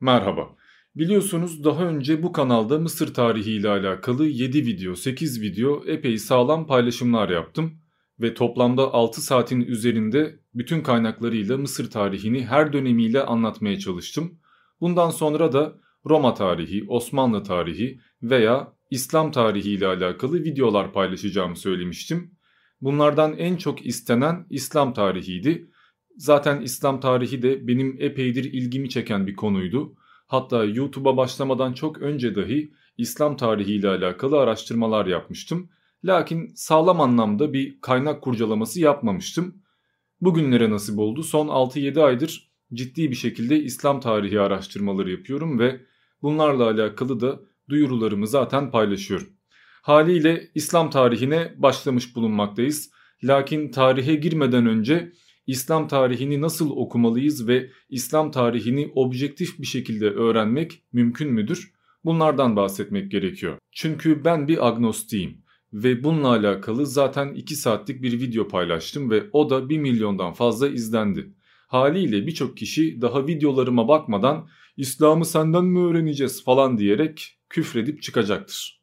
Merhaba. Biliyorsunuz daha önce bu kanalda Mısır tarihi ile alakalı 7 video, 8 video epey sağlam paylaşımlar yaptım ve toplamda 6 saatin üzerinde bütün kaynaklarıyla Mısır tarihini her dönemiyle anlatmaya çalıştım. Bundan sonra da Roma tarihi, Osmanlı tarihi veya İslam tarihi ile alakalı videolar paylaşacağımı söylemiştim. Bunlardan en çok istenen İslam tarihiydi. Zaten İslam tarihi de benim epeydir ilgimi çeken bir konuydu. Hatta YouTube'a başlamadan çok önce dahi İslam tarihi ile alakalı araştırmalar yapmıştım. Lakin sağlam anlamda bir kaynak kurcalaması yapmamıştım. Bugünlere nasip oldu. Son 6-7 aydır ciddi bir şekilde İslam tarihi araştırmaları yapıyorum ve bunlarla alakalı da duyurularımı zaten paylaşıyorum. Haliyle İslam tarihine başlamış bulunmaktayız. Lakin tarihe girmeden önce İslam tarihini nasıl okumalıyız ve İslam tarihini objektif bir şekilde öğrenmek mümkün müdür? Bunlardan bahsetmek gerekiyor. Çünkü ben bir agnostiyim ve bununla alakalı zaten 2 saatlik bir video paylaştım ve o da 1 milyondan fazla izlendi. Haliyle birçok kişi daha videolarıma bakmadan İslam'ı senden mi öğreneceğiz falan diyerek küfredip çıkacaktır.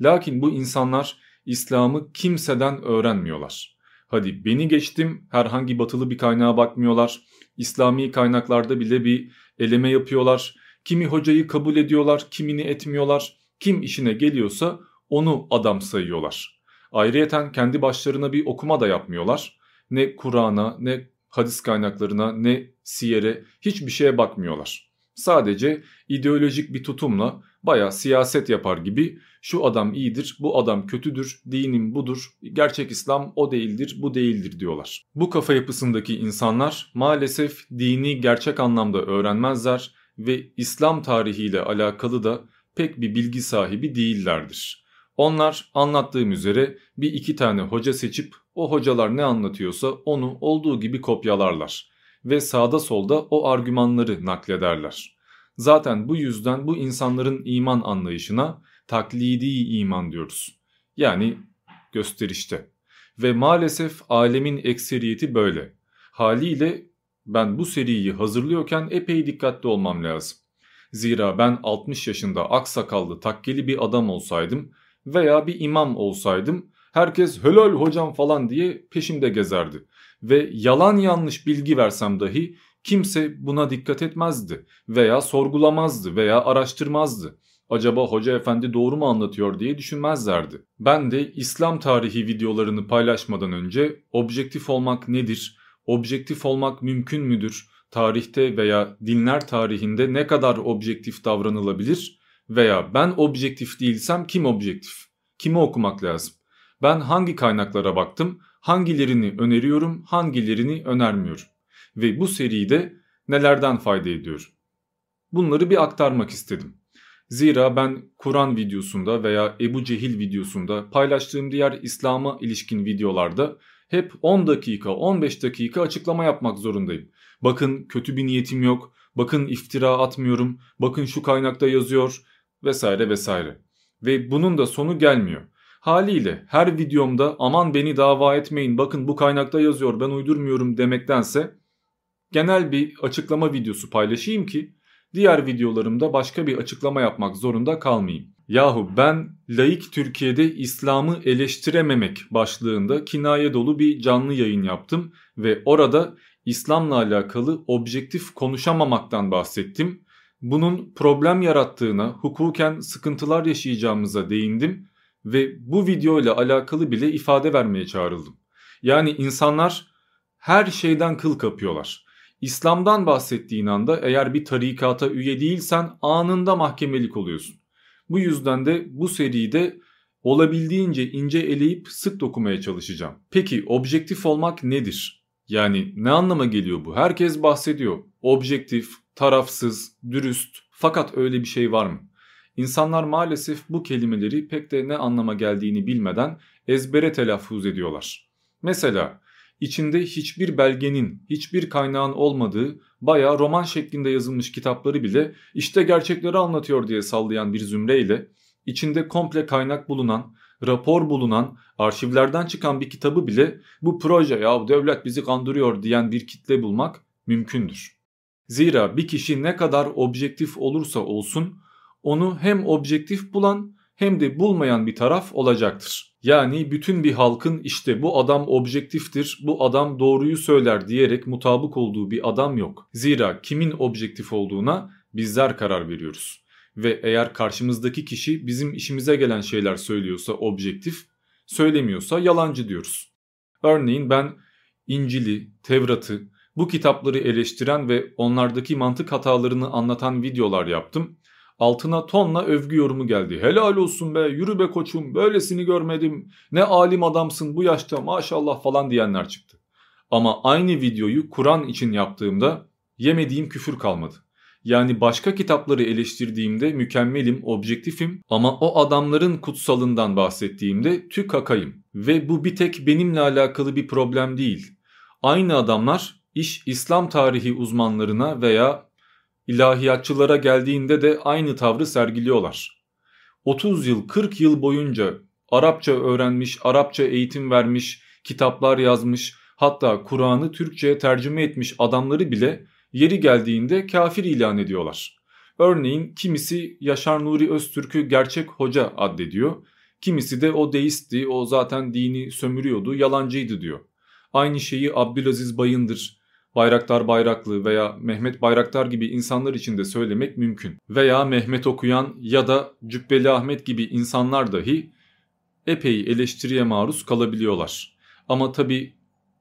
Lakin bu insanlar İslam'ı kimseden öğrenmiyorlar. Hadi beni geçtim herhangi batılı bir kaynağa bakmıyorlar. İslami kaynaklarda bile bir eleme yapıyorlar. Kimi hocayı kabul ediyorlar, kimini etmiyorlar. Kim işine geliyorsa onu adam sayıyorlar. Ayrıyeten kendi başlarına bir okuma da yapmıyorlar. Ne Kur'an'a, ne hadis kaynaklarına, ne siyere hiçbir şeye bakmıyorlar. Sadece ideolojik bir tutumla baya siyaset yapar gibi şu adam iyidir, bu adam kötüdür, dinim budur, gerçek İslam o değildir, bu değildir diyorlar. Bu kafa yapısındaki insanlar maalesef dini gerçek anlamda öğrenmezler ve İslam tarihiyle alakalı da pek bir bilgi sahibi değillerdir. Onlar anlattığım üzere bir iki tane hoca seçip o hocalar ne anlatıyorsa onu olduğu gibi kopyalarlar ve sağda solda o argümanları naklederler. Zaten bu yüzden bu insanların iman anlayışına taklidi iman diyoruz. Yani gösterişte. Ve maalesef alemin ekseriyeti böyle. Haliyle ben bu seriyi hazırlıyorken epey dikkatli olmam lazım. Zira ben 60 yaşında aksakallı takkeli bir adam olsaydım veya bir imam olsaydım herkes helal hocam falan diye peşimde gezerdi. Ve yalan yanlış bilgi versem dahi kimse buna dikkat etmezdi veya sorgulamazdı veya araştırmazdı. Acaba hoca efendi doğru mu anlatıyor diye düşünmezlerdi. Ben de İslam tarihi videolarını paylaşmadan önce objektif olmak nedir, objektif olmak mümkün müdür, tarihte veya dinler tarihinde ne kadar objektif davranılabilir veya ben objektif değilsem kim objektif? Kimi okumak lazım? Ben hangi kaynaklara baktım, hangilerini öneriyorum, hangilerini önermiyorum? Ve bu seride nelerden fayda ediyor? Bunları bir aktarmak istedim. Zira ben Kur'an videosunda veya Ebu Cehil videosunda paylaştığım diğer İslam'a ilişkin videolarda hep 10 dakika 15 dakika açıklama yapmak zorundayım. Bakın kötü bir niyetim yok, bakın iftira atmıyorum, bakın şu kaynakta yazıyor vesaire vesaire. Ve bunun da sonu gelmiyor. Haliyle her videomda aman beni dava etmeyin bakın bu kaynakta yazıyor ben uydurmuyorum demektense genel bir açıklama videosu paylaşayım ki diğer videolarımda başka bir açıklama yapmak zorunda kalmayayım. Yahu ben laik Türkiye'de İslam'ı eleştirememek başlığında kinaye dolu bir canlı yayın yaptım ve orada İslam'la alakalı objektif konuşamamaktan bahsettim. Bunun problem yarattığına, hukuken sıkıntılar yaşayacağımıza değindim ve bu video ile alakalı bile ifade vermeye çağrıldım. Yani insanlar her şeyden kıl kapıyorlar. İslam'dan bahsettiğin anda eğer bir tarikata üye değilsen anında mahkemelik oluyorsun. Bu yüzden de bu seride olabildiğince ince eleyip sık dokumaya çalışacağım. Peki objektif olmak nedir? Yani ne anlama geliyor bu? Herkes bahsediyor. Objektif, tarafsız, dürüst. Fakat öyle bir şey var mı? İnsanlar maalesef bu kelimeleri pek de ne anlama geldiğini bilmeden ezbere telaffuz ediyorlar. Mesela içinde hiçbir belgenin, hiçbir kaynağın olmadığı bayağı roman şeklinde yazılmış kitapları bile işte gerçekleri anlatıyor diye sallayan bir zümreyle içinde komple kaynak bulunan, rapor bulunan, arşivlerden çıkan bir kitabı bile bu proje ya devlet bizi kandırıyor diyen bir kitle bulmak mümkündür. Zira bir kişi ne kadar objektif olursa olsun onu hem objektif bulan hem de bulmayan bir taraf olacaktır. Yani bütün bir halkın işte bu adam objektiftir, bu adam doğruyu söyler diyerek mutabık olduğu bir adam yok. Zira kimin objektif olduğuna bizler karar veriyoruz. Ve eğer karşımızdaki kişi bizim işimize gelen şeyler söylüyorsa objektif, söylemiyorsa yalancı diyoruz. Örneğin ben İncil'i, Tevrat'ı, bu kitapları eleştiren ve onlardaki mantık hatalarını anlatan videolar yaptım Altına tonla övgü yorumu geldi. Helal olsun be yürü be koçum böylesini görmedim. Ne alim adamsın bu yaşta maşallah falan diyenler çıktı. Ama aynı videoyu Kur'an için yaptığımda yemediğim küfür kalmadı. Yani başka kitapları eleştirdiğimde mükemmelim, objektifim ama o adamların kutsalından bahsettiğimde tük hakayım. Ve bu bir tek benimle alakalı bir problem değil. Aynı adamlar iş İslam tarihi uzmanlarına veya İlahiyatçılara geldiğinde de aynı tavrı sergiliyorlar. 30 yıl 40 yıl boyunca Arapça öğrenmiş, Arapça eğitim vermiş, kitaplar yazmış, hatta Kur'an'ı Türkçe'ye tercüme etmiş adamları bile yeri geldiğinde kafir ilan ediyorlar. Örneğin kimisi Yaşar Nuri Öztürk'ü gerçek hoca addediyor. Kimisi de o deistti, o zaten dini sömürüyordu, yalancıydı diyor. Aynı şeyi Abdülaziz Bayındır, Bayraktar Bayraklı veya Mehmet Bayraktar gibi insanlar için de söylemek mümkün. Veya Mehmet Okuyan ya da Cübbeli Ahmet gibi insanlar dahi epey eleştiriye maruz kalabiliyorlar. Ama tabi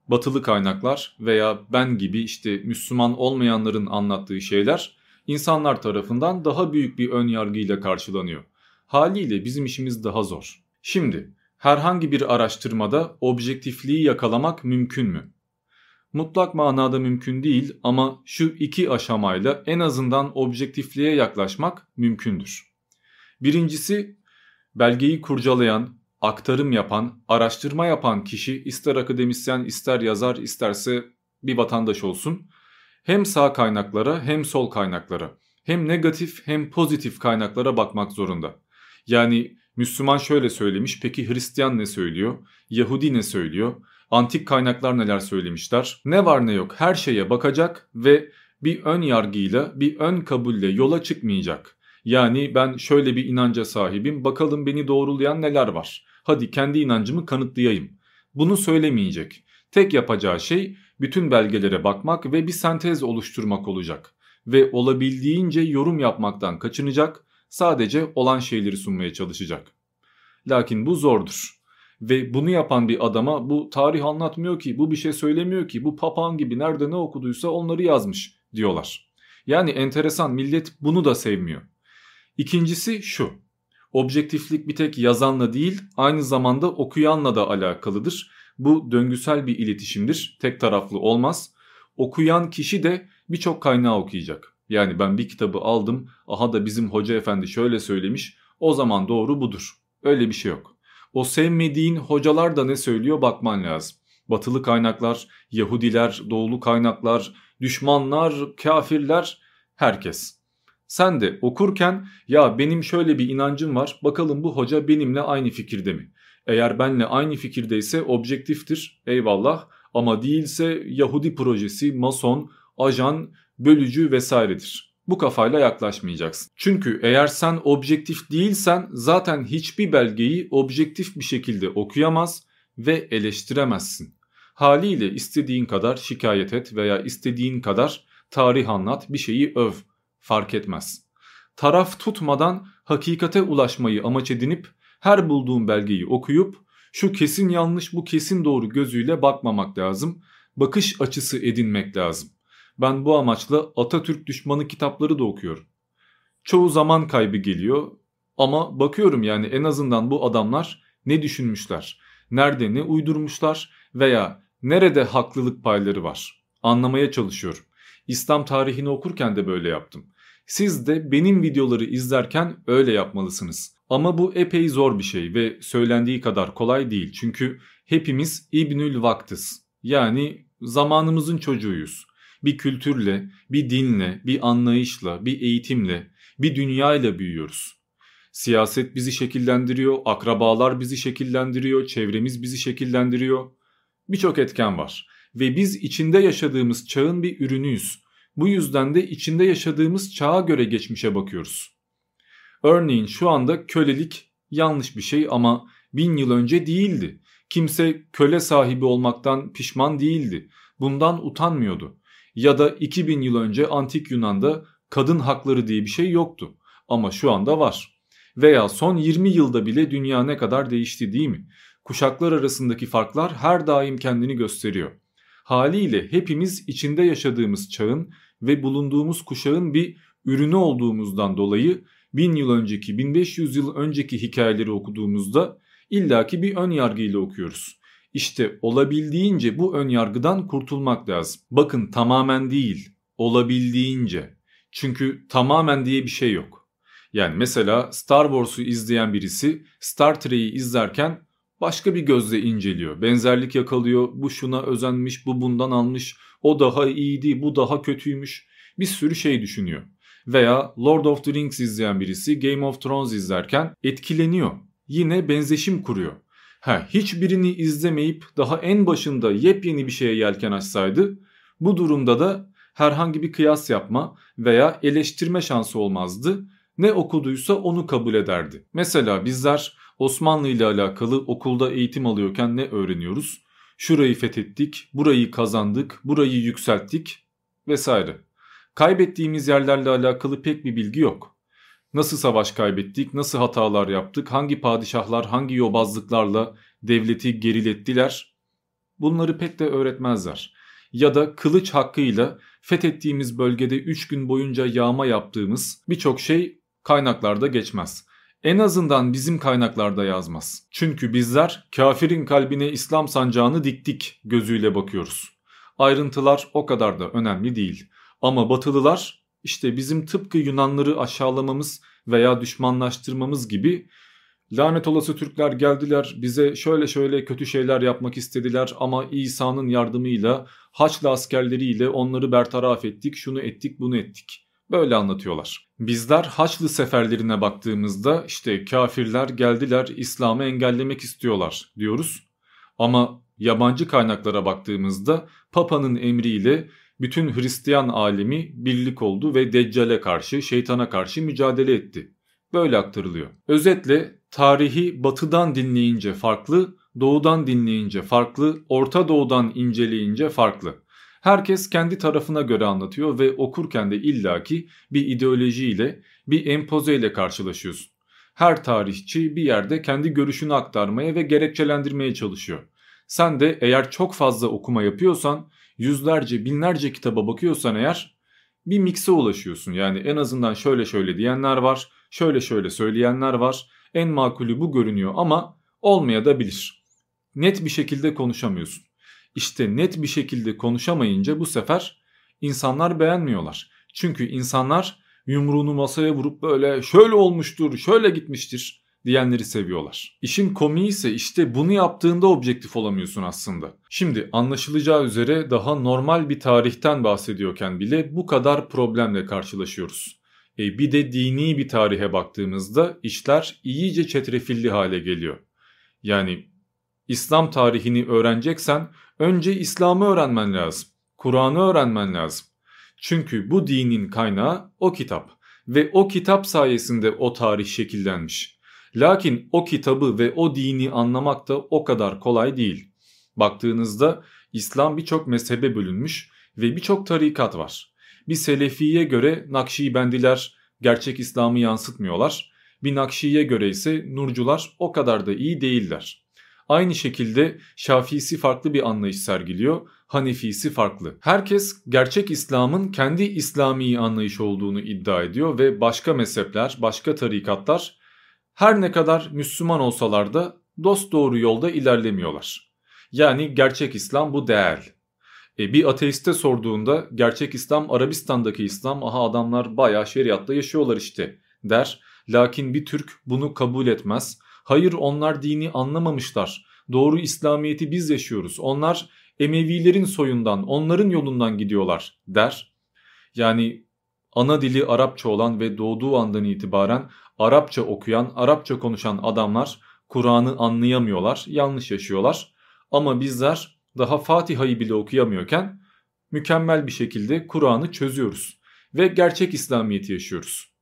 batılı kaynaklar veya ben gibi işte Müslüman olmayanların anlattığı şeyler insanlar tarafından daha büyük bir ön yargıyla karşılanıyor. Haliyle bizim işimiz daha zor. Şimdi herhangi bir araştırmada objektifliği yakalamak mümkün mü? Mutlak manada mümkün değil ama şu iki aşamayla en azından objektifliğe yaklaşmak mümkündür. Birincisi belgeyi kurcalayan, aktarım yapan, araştırma yapan kişi ister akademisyen ister yazar isterse bir vatandaş olsun hem sağ kaynaklara hem sol kaynaklara hem negatif hem pozitif kaynaklara bakmak zorunda. Yani Müslüman şöyle söylemiş peki Hristiyan ne söylüyor? Yahudi ne söylüyor? Antik kaynaklar neler söylemişler? Ne var ne yok her şeye bakacak ve bir ön yargıyla, bir ön kabulle yola çıkmayacak. Yani ben şöyle bir inanca sahibim, bakalım beni doğrulayan neler var. Hadi kendi inancımı kanıtlayayım. Bunu söylemeyecek. Tek yapacağı şey bütün belgelere bakmak ve bir sentez oluşturmak olacak. Ve olabildiğince yorum yapmaktan kaçınacak, sadece olan şeyleri sunmaya çalışacak. Lakin bu zordur. Ve bunu yapan bir adama bu tarih anlatmıyor ki, bu bir şey söylemiyor ki, bu papağan gibi nerede ne okuduysa onları yazmış diyorlar. Yani enteresan millet bunu da sevmiyor. İkincisi şu. Objektiflik bir tek yazanla değil aynı zamanda okuyanla da alakalıdır. Bu döngüsel bir iletişimdir. Tek taraflı olmaz. Okuyan kişi de birçok kaynağı okuyacak. Yani ben bir kitabı aldım. Aha da bizim hoca efendi şöyle söylemiş. O zaman doğru budur. Öyle bir şey yok. O sevmediğin hocalar da ne söylüyor bakman lazım. Batılı kaynaklar, Yahudiler, doğulu kaynaklar, düşmanlar, kafirler, herkes. Sen de okurken ya benim şöyle bir inancım var bakalım bu hoca benimle aynı fikirde mi? Eğer benle aynı fikirdeyse objektiftir eyvallah ama değilse Yahudi projesi, mason, ajan, bölücü vesairedir. Bu kafayla yaklaşmayacaksın. Çünkü eğer sen objektif değilsen zaten hiçbir belgeyi objektif bir şekilde okuyamaz ve eleştiremezsin. Haliyle istediğin kadar şikayet et veya istediğin kadar tarih anlat bir şeyi öv fark etmez. Taraf tutmadan hakikate ulaşmayı amaç edinip her bulduğun belgeyi okuyup şu kesin yanlış bu kesin doğru gözüyle bakmamak lazım. Bakış açısı edinmek lazım. Ben bu amaçla Atatürk düşmanı kitapları da okuyorum. Çoğu zaman kaybı geliyor ama bakıyorum yani en azından bu adamlar ne düşünmüşler, nerede ne uydurmuşlar veya nerede haklılık payları var. Anlamaya çalışıyorum. İslam tarihini okurken de böyle yaptım. Siz de benim videoları izlerken öyle yapmalısınız. Ama bu epey zor bir şey ve söylendiği kadar kolay değil. Çünkü hepimiz İbnül Vaktiz. Yani zamanımızın çocuğuyuz bir kültürle, bir dinle, bir anlayışla, bir eğitimle, bir dünyayla büyüyoruz. Siyaset bizi şekillendiriyor, akrabalar bizi şekillendiriyor, çevremiz bizi şekillendiriyor. Birçok etken var ve biz içinde yaşadığımız çağın bir ürünüyüz. Bu yüzden de içinde yaşadığımız çağa göre geçmişe bakıyoruz. Örneğin şu anda kölelik yanlış bir şey ama bin yıl önce değildi. Kimse köle sahibi olmaktan pişman değildi. Bundan utanmıyordu. Ya da 2000 yıl önce antik Yunan'da kadın hakları diye bir şey yoktu. Ama şu anda var. Veya son 20 yılda bile dünya ne kadar değişti değil mi? Kuşaklar arasındaki farklar her daim kendini gösteriyor. Haliyle hepimiz içinde yaşadığımız çağın ve bulunduğumuz kuşağın bir ürünü olduğumuzdan dolayı 1000 yıl önceki 1500 yıl önceki hikayeleri okuduğumuzda illaki bir ön yargıyla okuyoruz. İşte olabildiğince bu ön yargıdan kurtulmak lazım. Bakın tamamen değil, olabildiğince. Çünkü tamamen diye bir şey yok. Yani mesela Star Wars'u izleyen birisi Star Trek'i izlerken başka bir gözle inceliyor. Benzerlik yakalıyor. Bu şuna özenmiş, bu bundan almış. O daha iyiydi, bu daha kötüymüş. Bir sürü şey düşünüyor. Veya Lord of the Rings izleyen birisi Game of Thrones izlerken etkileniyor. Yine benzeşim kuruyor. Ha, hiçbirini izlemeyip daha en başında yepyeni bir şeye yelken açsaydı bu durumda da herhangi bir kıyas yapma veya eleştirme şansı olmazdı. Ne okuduysa onu kabul ederdi. Mesela bizler Osmanlı ile alakalı okulda eğitim alıyorken ne öğreniyoruz? Şurayı fethettik, burayı kazandık, burayı yükselttik vesaire. Kaybettiğimiz yerlerle alakalı pek bir bilgi yok. Nasıl savaş kaybettik, nasıl hatalar yaptık, hangi padişahlar hangi yobazlıklarla devleti gerilettiler bunları pek de öğretmezler. Ya da kılıç hakkıyla fethettiğimiz bölgede 3 gün boyunca yağma yaptığımız birçok şey kaynaklarda geçmez. En azından bizim kaynaklarda yazmaz. Çünkü bizler kafirin kalbine İslam sancağını diktik gözüyle bakıyoruz. Ayrıntılar o kadar da önemli değil. Ama batılılar işte bizim tıpkı Yunanları aşağılamamız veya düşmanlaştırmamız gibi lanet olası Türkler geldiler bize şöyle şöyle kötü şeyler yapmak istediler ama İsa'nın yardımıyla Haçlı askerleriyle onları bertaraf ettik şunu ettik bunu ettik. Böyle anlatıyorlar. Bizler Haçlı seferlerine baktığımızda işte kafirler geldiler İslam'ı engellemek istiyorlar diyoruz. Ama yabancı kaynaklara baktığımızda Papa'nın emriyle bütün Hristiyan alemi birlik oldu ve Deccal'e karşı, şeytana karşı mücadele etti. Böyle aktarılıyor. Özetle tarihi batıdan dinleyince farklı, doğudan dinleyince farklı, Orta Doğu'dan inceleyince farklı. Herkes kendi tarafına göre anlatıyor ve okurken de illaki bir ideolojiyle, bir empozeyle karşılaşıyorsun. Her tarihçi bir yerde kendi görüşünü aktarmaya ve gerekçelendirmeye çalışıyor. Sen de eğer çok fazla okuma yapıyorsan yüzlerce binlerce kitaba bakıyorsan eğer bir mikse ulaşıyorsun. Yani en azından şöyle şöyle diyenler var, şöyle şöyle söyleyenler var. En makulü bu görünüyor ama olmaya da bilir. Net bir şekilde konuşamıyorsun. İşte net bir şekilde konuşamayınca bu sefer insanlar beğenmiyorlar. Çünkü insanlar yumruğunu masaya vurup böyle şöyle olmuştur, şöyle gitmiştir diyenleri seviyorlar. İşin komiği ise işte bunu yaptığında objektif olamıyorsun aslında. Şimdi anlaşılacağı üzere daha normal bir tarihten bahsediyorken bile bu kadar problemle karşılaşıyoruz. E bir de dini bir tarihe baktığımızda işler iyice çetrefilli hale geliyor. Yani İslam tarihini öğreneceksen önce İslam'ı öğrenmen lazım. Kur'an'ı öğrenmen lazım. Çünkü bu dinin kaynağı o kitap ve o kitap sayesinde o tarih şekillenmiş. Lakin o kitabı ve o dini anlamak da o kadar kolay değil. Baktığınızda İslam birçok mezhebe bölünmüş ve birçok tarikat var. Bir Selefi'ye göre Nakşibendiler gerçek İslam'ı yansıtmıyorlar. Bir Nakşi'ye göre ise Nurcular o kadar da iyi değiller. Aynı şekilde Şafiisi farklı bir anlayış sergiliyor, Hanefisi farklı. Herkes gerçek İslam'ın kendi İslami anlayış olduğunu iddia ediyor ve başka mezhepler, başka tarikatlar her ne kadar Müslüman olsalar da dost doğru yolda ilerlemiyorlar. Yani gerçek İslam bu değer. E, bir ateiste sorduğunda gerçek İslam Arabistan'daki İslam aha adamlar bayağı şeriatta yaşıyorlar işte der. Lakin bir Türk bunu kabul etmez. Hayır onlar dini anlamamışlar. Doğru İslamiyet'i biz yaşıyoruz. Onlar Emevilerin soyundan, onların yolundan gidiyorlar der. Yani ana dili Arapça olan ve doğduğu andan itibaren Arapça okuyan, Arapça konuşan adamlar Kur'an'ı anlayamıyorlar, yanlış yaşıyorlar. Ama bizler daha Fatiha'yı bile okuyamıyorken mükemmel bir şekilde Kur'an'ı çözüyoruz ve gerçek İslamiyet'i yaşıyoruz.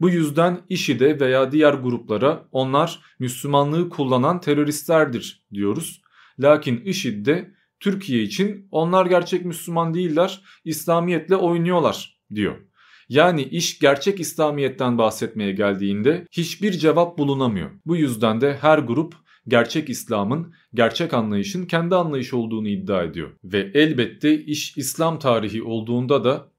Bu yüzden IŞİD'e veya diğer gruplara onlar Müslümanlığı kullanan teröristlerdir diyoruz. Lakin IŞİD'de Türkiye için onlar gerçek Müslüman değiller, İslamiyetle oynuyorlar diyor. Yani iş gerçek İslamiyet'ten bahsetmeye geldiğinde hiçbir cevap bulunamıyor. Bu yüzden de her grup gerçek İslam'ın, gerçek anlayışın kendi anlayış olduğunu iddia ediyor. Ve elbette iş İslam tarihi olduğunda da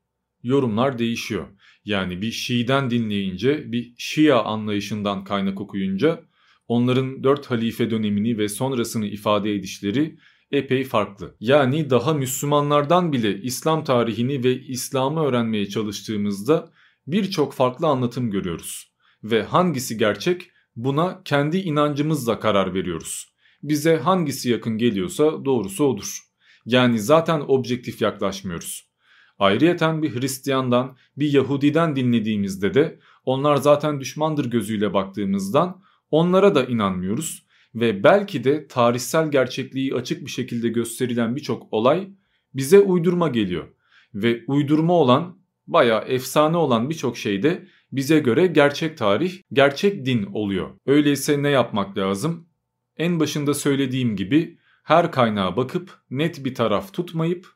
yorumlar değişiyor. Yani bir Şii'den dinleyince, bir Şia anlayışından kaynak okuyunca onların dört halife dönemini ve sonrasını ifade edişleri epey farklı. Yani daha Müslümanlardan bile İslam tarihini ve İslam'ı öğrenmeye çalıştığımızda birçok farklı anlatım görüyoruz. Ve hangisi gerçek buna kendi inancımızla karar veriyoruz. Bize hangisi yakın geliyorsa doğrusu odur. Yani zaten objektif yaklaşmıyoruz. Ayrıyeten bir Hristiyandan, bir Yahudiden dinlediğimizde de onlar zaten düşmandır gözüyle baktığımızdan onlara da inanmıyoruz ve belki de tarihsel gerçekliği açık bir şekilde gösterilen birçok olay bize uydurma geliyor. Ve uydurma olan baya efsane olan birçok şey de bize göre gerçek tarih, gerçek din oluyor. Öyleyse ne yapmak lazım? En başında söylediğim gibi her kaynağa bakıp net bir taraf tutmayıp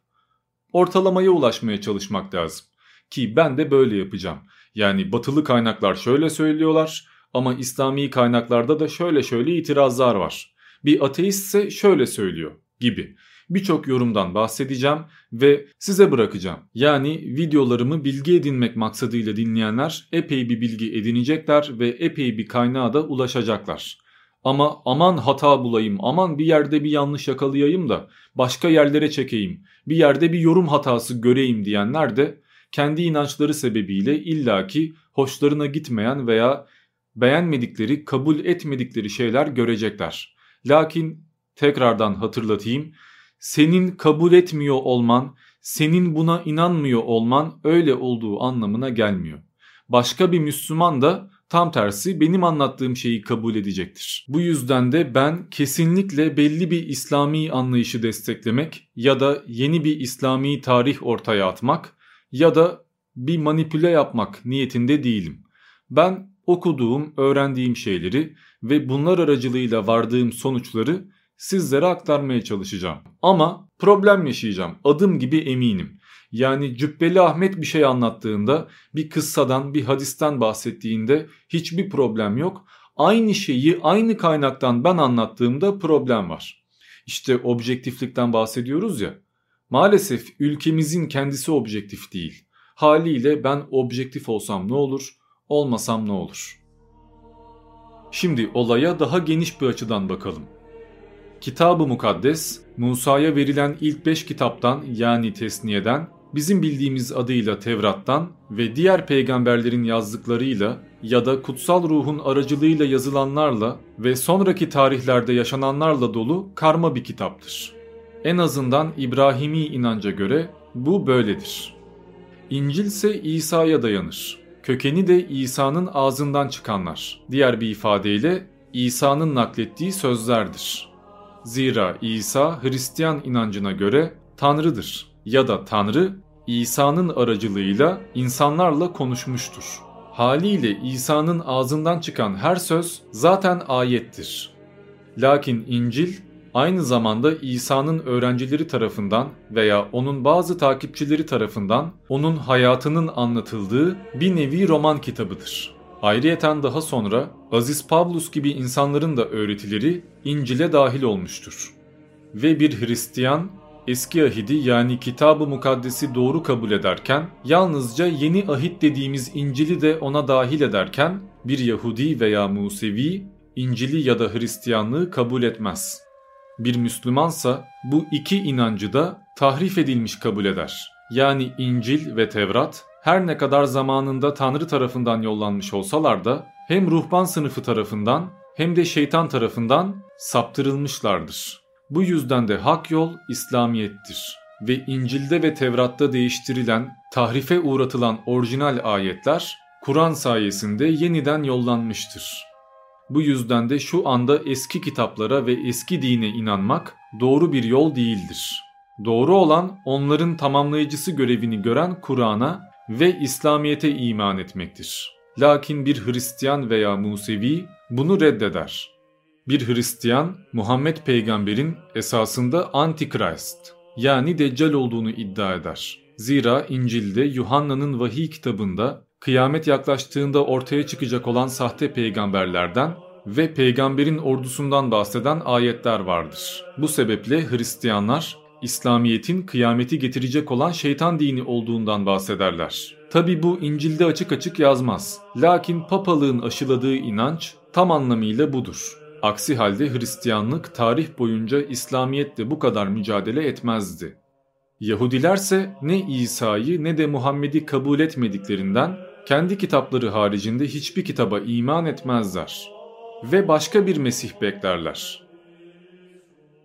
ortalamaya ulaşmaya çalışmak lazım. Ki ben de böyle yapacağım. Yani batılı kaynaklar şöyle söylüyorlar ama İslami kaynaklarda da şöyle şöyle itirazlar var. Bir ateist ise şöyle söylüyor gibi. Birçok yorumdan bahsedeceğim ve size bırakacağım. Yani videolarımı bilgi edinmek maksadıyla dinleyenler epey bir bilgi edinecekler ve epey bir kaynağa da ulaşacaklar. Ama aman hata bulayım, aman bir yerde bir yanlış yakalayayım da başka yerlere çekeyim, bir yerde bir yorum hatası göreyim diyenler de kendi inançları sebebiyle illaki hoşlarına gitmeyen veya beğenmedikleri, kabul etmedikleri şeyler görecekler. Lakin tekrardan hatırlatayım. Senin kabul etmiyor olman, senin buna inanmıyor olman öyle olduğu anlamına gelmiyor. Başka bir Müslüman da tam tersi benim anlattığım şeyi kabul edecektir. Bu yüzden de ben kesinlikle belli bir İslami anlayışı desteklemek ya da yeni bir İslami tarih ortaya atmak ya da bir manipüle yapmak niyetinde değilim. Ben okuduğum, öğrendiğim şeyleri ve bunlar aracılığıyla vardığım sonuçları sizlere aktarmaya çalışacağım. Ama problem yaşayacağım. Adım gibi eminim. Yani Cübbeli Ahmet bir şey anlattığında, bir kıssadan, bir hadisten bahsettiğinde hiçbir problem yok. Aynı şeyi aynı kaynaktan ben anlattığımda problem var. İşte objektiflikten bahsediyoruz ya. Maalesef ülkemizin kendisi objektif değil. Haliyle ben objektif olsam ne olur? Olmasam ne olur? Şimdi olaya daha geniş bir açıdan bakalım. Kitab-ı Mukaddes, Musa'ya verilen ilk 5 kitaptan yani Tesniye'den, bizim bildiğimiz adıyla Tevrat'tan ve diğer peygamberlerin yazdıklarıyla ya da kutsal ruhun aracılığıyla yazılanlarla ve sonraki tarihlerde yaşananlarla dolu karma bir kitaptır. En azından İbrahimi inanca göre bu böyledir. İncil ise İsa'ya dayanır. Kökeni de İsa'nın ağzından çıkanlar. Diğer bir ifadeyle İsa'nın naklettiği sözlerdir. Zira İsa Hristiyan inancına göre Tanrı'dır ya da Tanrı İsa'nın aracılığıyla insanlarla konuşmuştur. Haliyle İsa'nın ağzından çıkan her söz zaten ayettir. Lakin İncil aynı zamanda İsa'nın öğrencileri tarafından veya onun bazı takipçileri tarafından onun hayatının anlatıldığı bir nevi roman kitabıdır. Ayrıyeten daha sonra Aziz Pavlus gibi insanların da öğretileri İncil'e dahil olmuştur. Ve bir Hristiyan eski ahidi yani kitabı mukaddesi doğru kabul ederken yalnızca yeni ahit dediğimiz İncil'i de ona dahil ederken bir Yahudi veya Musevi İncil'i ya da Hristiyanlığı kabul etmez. Bir Müslümansa bu iki inancı da tahrif edilmiş kabul eder. Yani İncil ve Tevrat her ne kadar zamanında Tanrı tarafından yollanmış olsalar da hem ruhban sınıfı tarafından hem de şeytan tarafından saptırılmışlardır. Bu yüzden de hak yol İslamiyettir ve İncil'de ve Tevrat'ta değiştirilen, tahrife uğratılan orijinal ayetler Kur'an sayesinde yeniden yollanmıştır. Bu yüzden de şu anda eski kitaplara ve eski dine inanmak doğru bir yol değildir. Doğru olan onların tamamlayıcısı görevini gören Kur'an'a ve İslamiyet'e iman etmektir. Lakin bir Hristiyan veya Musevi bunu reddeder. Bir Hristiyan Muhammed peygamberin esasında Antikrist yani Deccal olduğunu iddia eder. Zira İncil'de Yuhanna'nın vahiy kitabında kıyamet yaklaştığında ortaya çıkacak olan sahte peygamberlerden ve peygamberin ordusundan bahseden ayetler vardır. Bu sebeple Hristiyanlar İslamiyet'in kıyameti getirecek olan şeytan dini olduğundan bahsederler. Tabi bu İncil'de açık açık yazmaz. Lakin papalığın aşıladığı inanç tam anlamıyla budur. Aksi halde Hristiyanlık tarih boyunca İslamiyetle bu kadar mücadele etmezdi. Yahudilerse ne İsa'yı ne de Muhammed'i kabul etmediklerinden kendi kitapları haricinde hiçbir kitaba iman etmezler ve başka bir Mesih beklerler.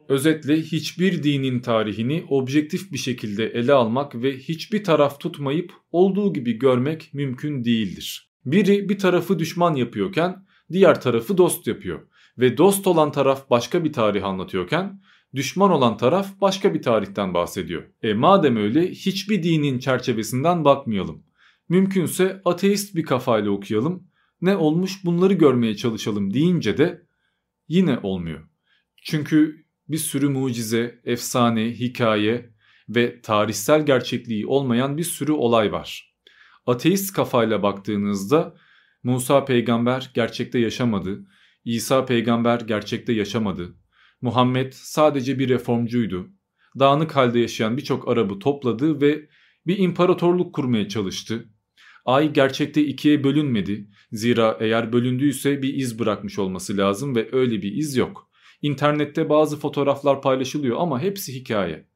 Özetle hiçbir dinin tarihini objektif bir şekilde ele almak ve hiçbir taraf tutmayıp olduğu gibi görmek mümkün değildir. Biri bir tarafı düşman yapıyorken diğer tarafı dost yapıyor ve dost olan taraf başka bir tarih anlatıyorken düşman olan taraf başka bir tarihten bahsediyor. E madem öyle hiçbir dinin çerçevesinden bakmayalım. Mümkünse ateist bir kafayla okuyalım. Ne olmuş bunları görmeye çalışalım deyince de yine olmuyor. Çünkü bir sürü mucize, efsane, hikaye ve tarihsel gerçekliği olmayan bir sürü olay var. Ateist kafayla baktığınızda Musa peygamber gerçekte yaşamadı, İsa peygamber gerçekte yaşamadı, Muhammed sadece bir reformcuydu. Dağınık halde yaşayan birçok Arap'ı topladı ve bir imparatorluk kurmaya çalıştı. Ay gerçekte ikiye bölünmedi. Zira eğer bölündüyse bir iz bırakmış olması lazım ve öyle bir iz yok. İnternette bazı fotoğraflar paylaşılıyor ama hepsi hikaye.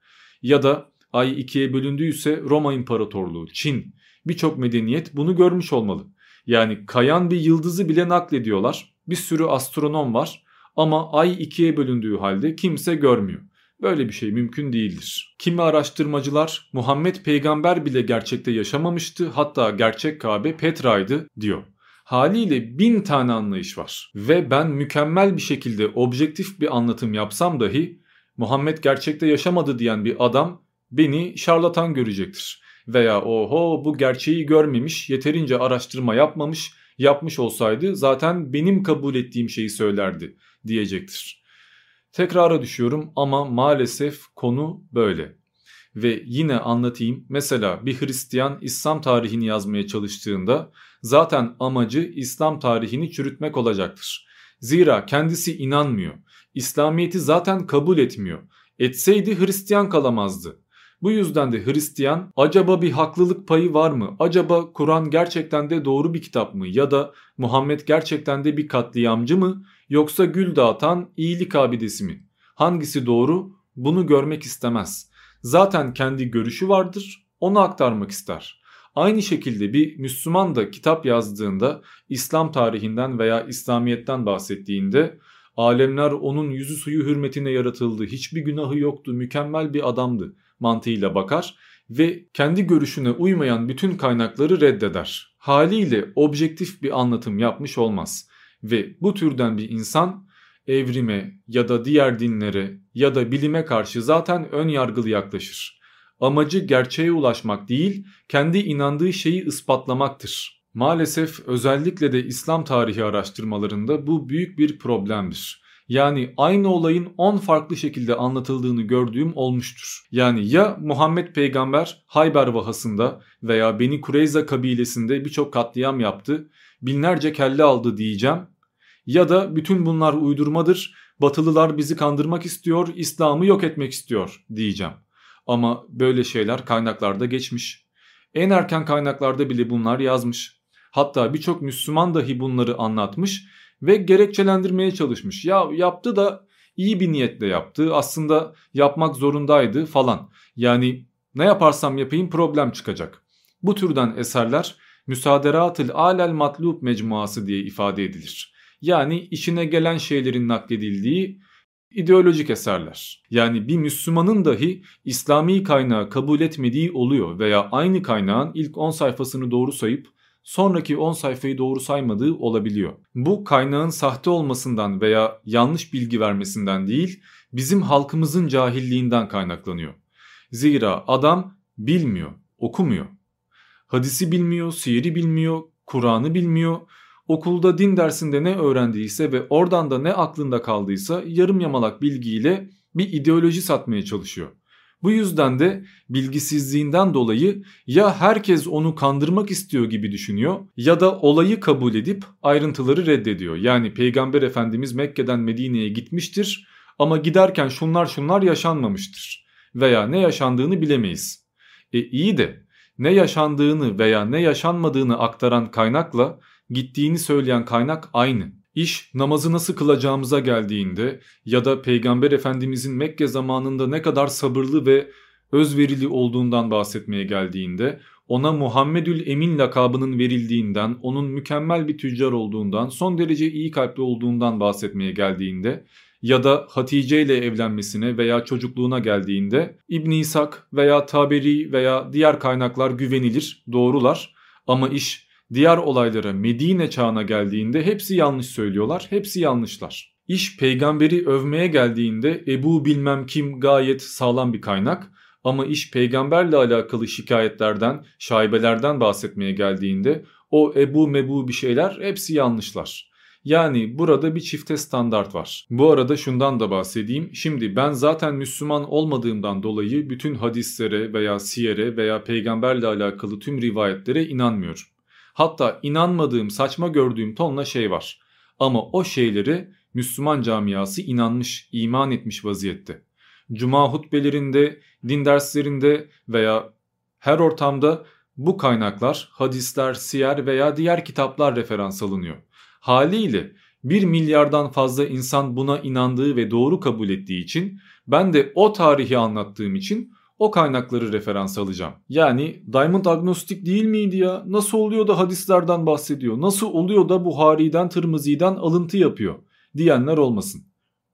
Ya da ay ikiye bölündüyse Roma İmparatorluğu, Çin, birçok medeniyet bunu görmüş olmalı. Yani kayan bir yıldızı bile naklediyorlar. Bir sürü astronom var ama ay ikiye bölündüğü halde kimse görmüyor. Böyle bir şey mümkün değildir. Kimi araştırmacılar Muhammed peygamber bile gerçekte yaşamamıştı hatta gerçek Kabe Petra'ydı diyor. Haliyle bin tane anlayış var. Ve ben mükemmel bir şekilde objektif bir anlatım yapsam dahi Muhammed gerçekte yaşamadı diyen bir adam beni şarlatan görecektir. Veya oho bu gerçeği görmemiş, yeterince araştırma yapmamış, yapmış olsaydı zaten benim kabul ettiğim şeyi söylerdi diyecektir. Tekrara düşüyorum ama maalesef konu böyle. Ve yine anlatayım. Mesela bir Hristiyan İslam tarihini yazmaya çalıştığında zaten amacı İslam tarihini çürütmek olacaktır. Zira kendisi inanmıyor. İslamiyet'i zaten kabul etmiyor. Etseydi Hristiyan kalamazdı. Bu yüzden de Hristiyan acaba bir haklılık payı var mı? Acaba Kur'an gerçekten de doğru bir kitap mı? Ya da Muhammed gerçekten de bir katliamcı mı? Yoksa gül dağıtan iyilik abidesi mi? Hangisi doğru? Bunu görmek istemez. Zaten kendi görüşü vardır, onu aktarmak ister. Aynı şekilde bir Müslüman da kitap yazdığında İslam tarihinden veya İslamiyet'ten bahsettiğinde alemler onun yüzü suyu hürmetine yaratıldı, hiçbir günahı yoktu, mükemmel bir adamdı mantığıyla bakar ve kendi görüşüne uymayan bütün kaynakları reddeder. Haliyle objektif bir anlatım yapmış olmaz ve bu türden bir insan evrime ya da diğer dinlere ya da bilime karşı zaten ön yargılı yaklaşır. Amacı gerçeğe ulaşmak değil, kendi inandığı şeyi ispatlamaktır. Maalesef özellikle de İslam tarihi araştırmalarında bu büyük bir problemdir. Yani aynı olayın 10 farklı şekilde anlatıldığını gördüğüm olmuştur. Yani ya Muhammed peygamber Hayber vahasında veya Beni Kureyza kabilesinde birçok katliam yaptı, binlerce kelle aldı diyeceğim ya da bütün bunlar uydurmadır, batılılar bizi kandırmak istiyor, İslam'ı yok etmek istiyor diyeceğim. Ama böyle şeyler kaynaklarda geçmiş. En erken kaynaklarda bile bunlar yazmış. Hatta birçok Müslüman dahi bunları anlatmış ve gerekçelendirmeye çalışmış. Ya yaptı da iyi bir niyetle yaptı. Aslında yapmak zorundaydı falan. Yani ne yaparsam yapayım problem çıkacak. Bu türden eserler Müsaderatıl Alel Matlub Mecmuası diye ifade edilir. Yani işine gelen şeylerin nakledildiği ideolojik eserler. Yani bir Müslümanın dahi İslami kaynağı kabul etmediği oluyor veya aynı kaynağın ilk 10 sayfasını doğru sayıp sonraki 10 sayfayı doğru saymadığı olabiliyor. Bu kaynağın sahte olmasından veya yanlış bilgi vermesinden değil, bizim halkımızın cahilliğinden kaynaklanıyor. Zira adam bilmiyor, okumuyor. Hadisi bilmiyor, siyeri bilmiyor, Kur'an'ı bilmiyor. Okulda din dersinde ne öğrendiyse ve oradan da ne aklında kaldıysa yarım yamalak bilgiyle bir ideoloji satmaya çalışıyor. Bu yüzden de bilgisizliğinden dolayı ya herkes onu kandırmak istiyor gibi düşünüyor ya da olayı kabul edip ayrıntıları reddediyor. Yani Peygamber Efendimiz Mekke'den Medine'ye gitmiştir ama giderken şunlar şunlar yaşanmamıştır veya ne yaşandığını bilemeyiz. E iyi de ne yaşandığını veya ne yaşanmadığını aktaran kaynakla gittiğini söyleyen kaynak aynı. İş namazı nasıl kılacağımıza geldiğinde ya da Peygamber Efendimizin Mekke zamanında ne kadar sabırlı ve özverili olduğundan bahsetmeye geldiğinde, ona Muhammedül Emin lakabının verildiğinden, onun mükemmel bir tüccar olduğundan, son derece iyi kalpli olduğundan bahsetmeye geldiğinde ya da Hatice ile evlenmesine veya çocukluğuna geldiğinde İbn İshak veya Taberi veya diğer kaynaklar güvenilir, doğrular ama iş diğer olaylara Medine çağına geldiğinde hepsi yanlış söylüyorlar, hepsi yanlışlar. İş peygamberi övmeye geldiğinde Ebu bilmem kim gayet sağlam bir kaynak ama iş peygamberle alakalı şikayetlerden, şaibelerden bahsetmeye geldiğinde o Ebu mebu bir şeyler hepsi yanlışlar. Yani burada bir çifte standart var. Bu arada şundan da bahsedeyim. Şimdi ben zaten Müslüman olmadığımdan dolayı bütün hadislere veya siyere veya peygamberle alakalı tüm rivayetlere inanmıyorum. Hatta inanmadığım, saçma gördüğüm tonla şey var. Ama o şeyleri Müslüman camiası inanmış, iman etmiş vaziyette. Cuma hutbelerinde, din derslerinde veya her ortamda bu kaynaklar, hadisler, siyer veya diğer kitaplar referans alınıyor. Haliyle 1 milyardan fazla insan buna inandığı ve doğru kabul ettiği için ben de o tarihi anlattığım için o kaynakları referans alacağım. Yani Diamond agnostik değil miydi ya? Nasıl oluyor da hadislerden bahsediyor? Nasıl oluyor da Buhari'den, Tırmızı'dan alıntı yapıyor? Diyenler olmasın.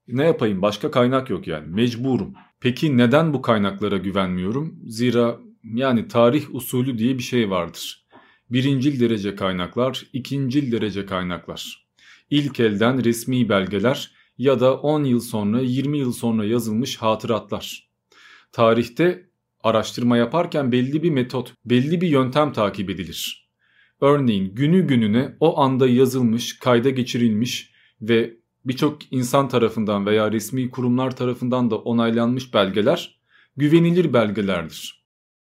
Ne yapayım başka kaynak yok yani mecburum. Peki neden bu kaynaklara güvenmiyorum? Zira yani tarih usulü diye bir şey vardır. Birincil derece kaynaklar, ikincil derece kaynaklar. İlk elden resmi belgeler ya da 10 yıl sonra 20 yıl sonra yazılmış hatıratlar. Tarihte araştırma yaparken belli bir metot, belli bir yöntem takip edilir. Örneğin günü gününe o anda yazılmış, kayda geçirilmiş ve birçok insan tarafından veya resmi kurumlar tarafından da onaylanmış belgeler güvenilir belgelerdir.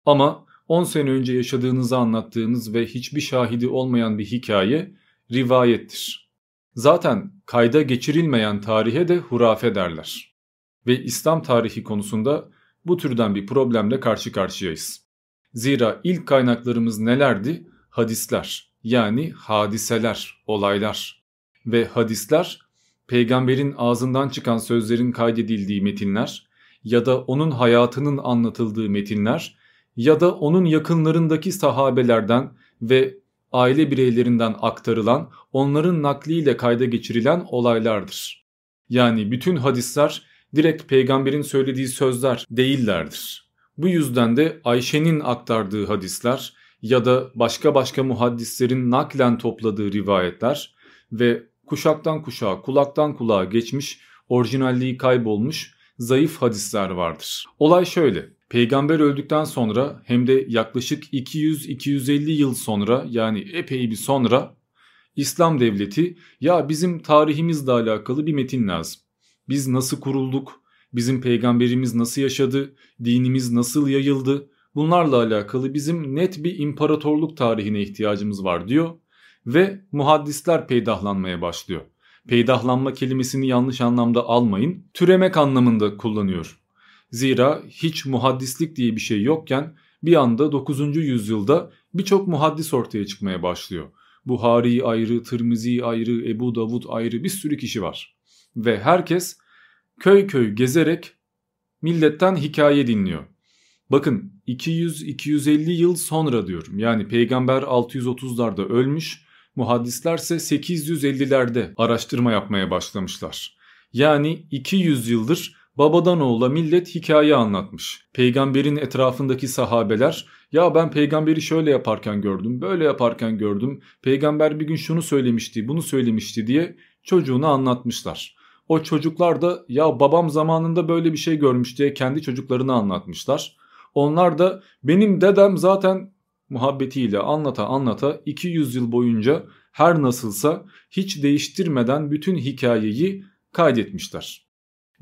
Ama 10 sene önce yaşadığınızı anlattığınız ve hiçbir şahidi olmayan bir hikaye rivayettir. Zaten kayda geçirilmeyen tarihe de hurafe derler. Ve İslam tarihi konusunda bu türden bir problemle karşı karşıyayız. Zira ilk kaynaklarımız nelerdi? Hadisler yani hadiseler, olaylar. Ve hadisler peygamberin ağzından çıkan sözlerin kaydedildiği metinler ya da onun hayatının anlatıldığı metinler ya da onun yakınlarındaki sahabelerden ve aile bireylerinden aktarılan, onların nakliyle kayda geçirilen olaylardır. Yani bütün hadisler direkt peygamberin söylediği sözler değillerdir. Bu yüzden de Ayşe'nin aktardığı hadisler ya da başka başka muhaddislerin naklen topladığı rivayetler ve kuşaktan kuşağa, kulaktan kulağa geçmiş, orijinalliği kaybolmuş zayıf hadisler vardır. Olay şöyle. Peygamber öldükten sonra hem de yaklaşık 200-250 yıl sonra yani epey bir sonra İslam devleti ya bizim tarihimizle alakalı bir metin lazım. Biz nasıl kurulduk, bizim peygamberimiz nasıl yaşadı, dinimiz nasıl yayıldı bunlarla alakalı bizim net bir imparatorluk tarihine ihtiyacımız var diyor ve muhaddisler peydahlanmaya başlıyor. Peydahlanma kelimesini yanlış anlamda almayın, türemek anlamında kullanıyor. Zira hiç muhaddislik diye bir şey yokken bir anda 9. yüzyılda birçok muhaddis ortaya çıkmaya başlıyor. Buhari ayrı, Tirmizi ayrı, Ebu Davud ayrı bir sürü kişi var. Ve herkes köy köy gezerek milletten hikaye dinliyor. Bakın 200-250 yıl sonra diyorum. Yani peygamber 630'larda ölmüş, muhaddislerse 850'lerde araştırma yapmaya başlamışlar. Yani 200 yıldır babadan oğula millet hikaye anlatmış. Peygamberin etrafındaki sahabeler ya ben peygamberi şöyle yaparken gördüm, böyle yaparken gördüm. Peygamber bir gün şunu söylemişti, bunu söylemişti diye çocuğuna anlatmışlar. O çocuklar da ya babam zamanında böyle bir şey görmüş diye kendi çocuklarını anlatmışlar. Onlar da benim dedem zaten muhabbetiyle anlata anlata 200 yıl boyunca her nasılsa hiç değiştirmeden bütün hikayeyi kaydetmişler.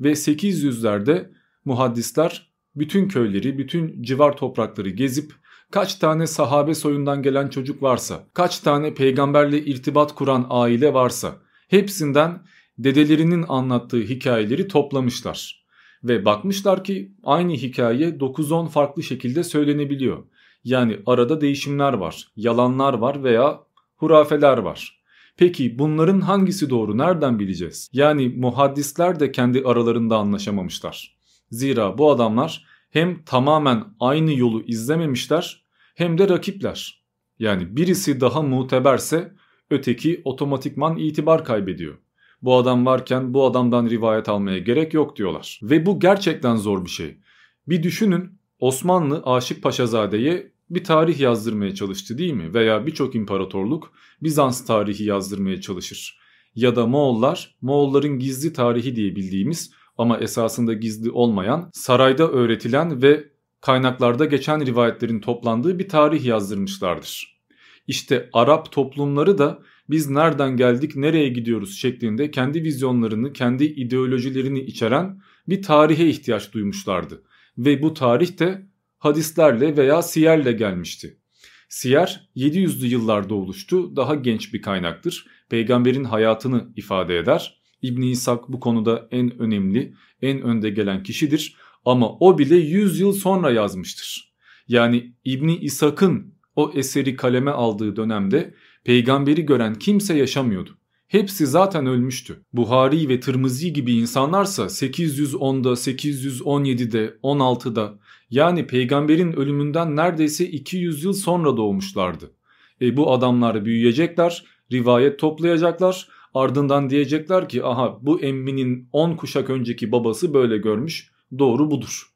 Ve 800'lerde muhaddisler bütün köyleri, bütün civar toprakları gezip kaç tane sahabe soyundan gelen çocuk varsa, kaç tane peygamberle irtibat kuran aile varsa hepsinden dedelerinin anlattığı hikayeleri toplamışlar. Ve bakmışlar ki aynı hikaye 9-10 farklı şekilde söylenebiliyor. Yani arada değişimler var, yalanlar var veya hurafeler var. Peki bunların hangisi doğru nereden bileceğiz? Yani muhaddisler de kendi aralarında anlaşamamışlar. Zira bu adamlar hem tamamen aynı yolu izlememişler hem de rakipler. Yani birisi daha muteberse öteki otomatikman itibar kaybediyor. Bu adam varken bu adamdan rivayet almaya gerek yok diyorlar. Ve bu gerçekten zor bir şey. Bir düşünün Osmanlı Aşık Paşazade'ye bir tarih yazdırmaya çalıştı değil mi? Veya birçok imparatorluk Bizans tarihi yazdırmaya çalışır. Ya da Moğollar, Moğolların gizli tarihi diye bildiğimiz ama esasında gizli olmayan, sarayda öğretilen ve kaynaklarda geçen rivayetlerin toplandığı bir tarih yazdırmışlardır. İşte Arap toplumları da biz nereden geldik nereye gidiyoruz şeklinde kendi vizyonlarını kendi ideolojilerini içeren bir tarihe ihtiyaç duymuşlardı. Ve bu tarih de hadislerle veya siyerle gelmişti. Siyer 700'lü yıllarda oluştu daha genç bir kaynaktır. Peygamberin hayatını ifade eder. İbn İshak bu konuda en önemli en önde gelen kişidir ama o bile 100 yıl sonra yazmıştır. Yani İbni İshak'ın o eseri kaleme aldığı dönemde peygamberi gören kimse yaşamıyordu. Hepsi zaten ölmüştü. Buhari ve Tırmızı gibi insanlarsa 810'da, 817'de, 16'da yani peygamberin ölümünden neredeyse 200 yıl sonra doğmuşlardı. E bu adamlar büyüyecekler, rivayet toplayacaklar, ardından diyecekler ki aha bu emminin 10 kuşak önceki babası böyle görmüş, doğru budur.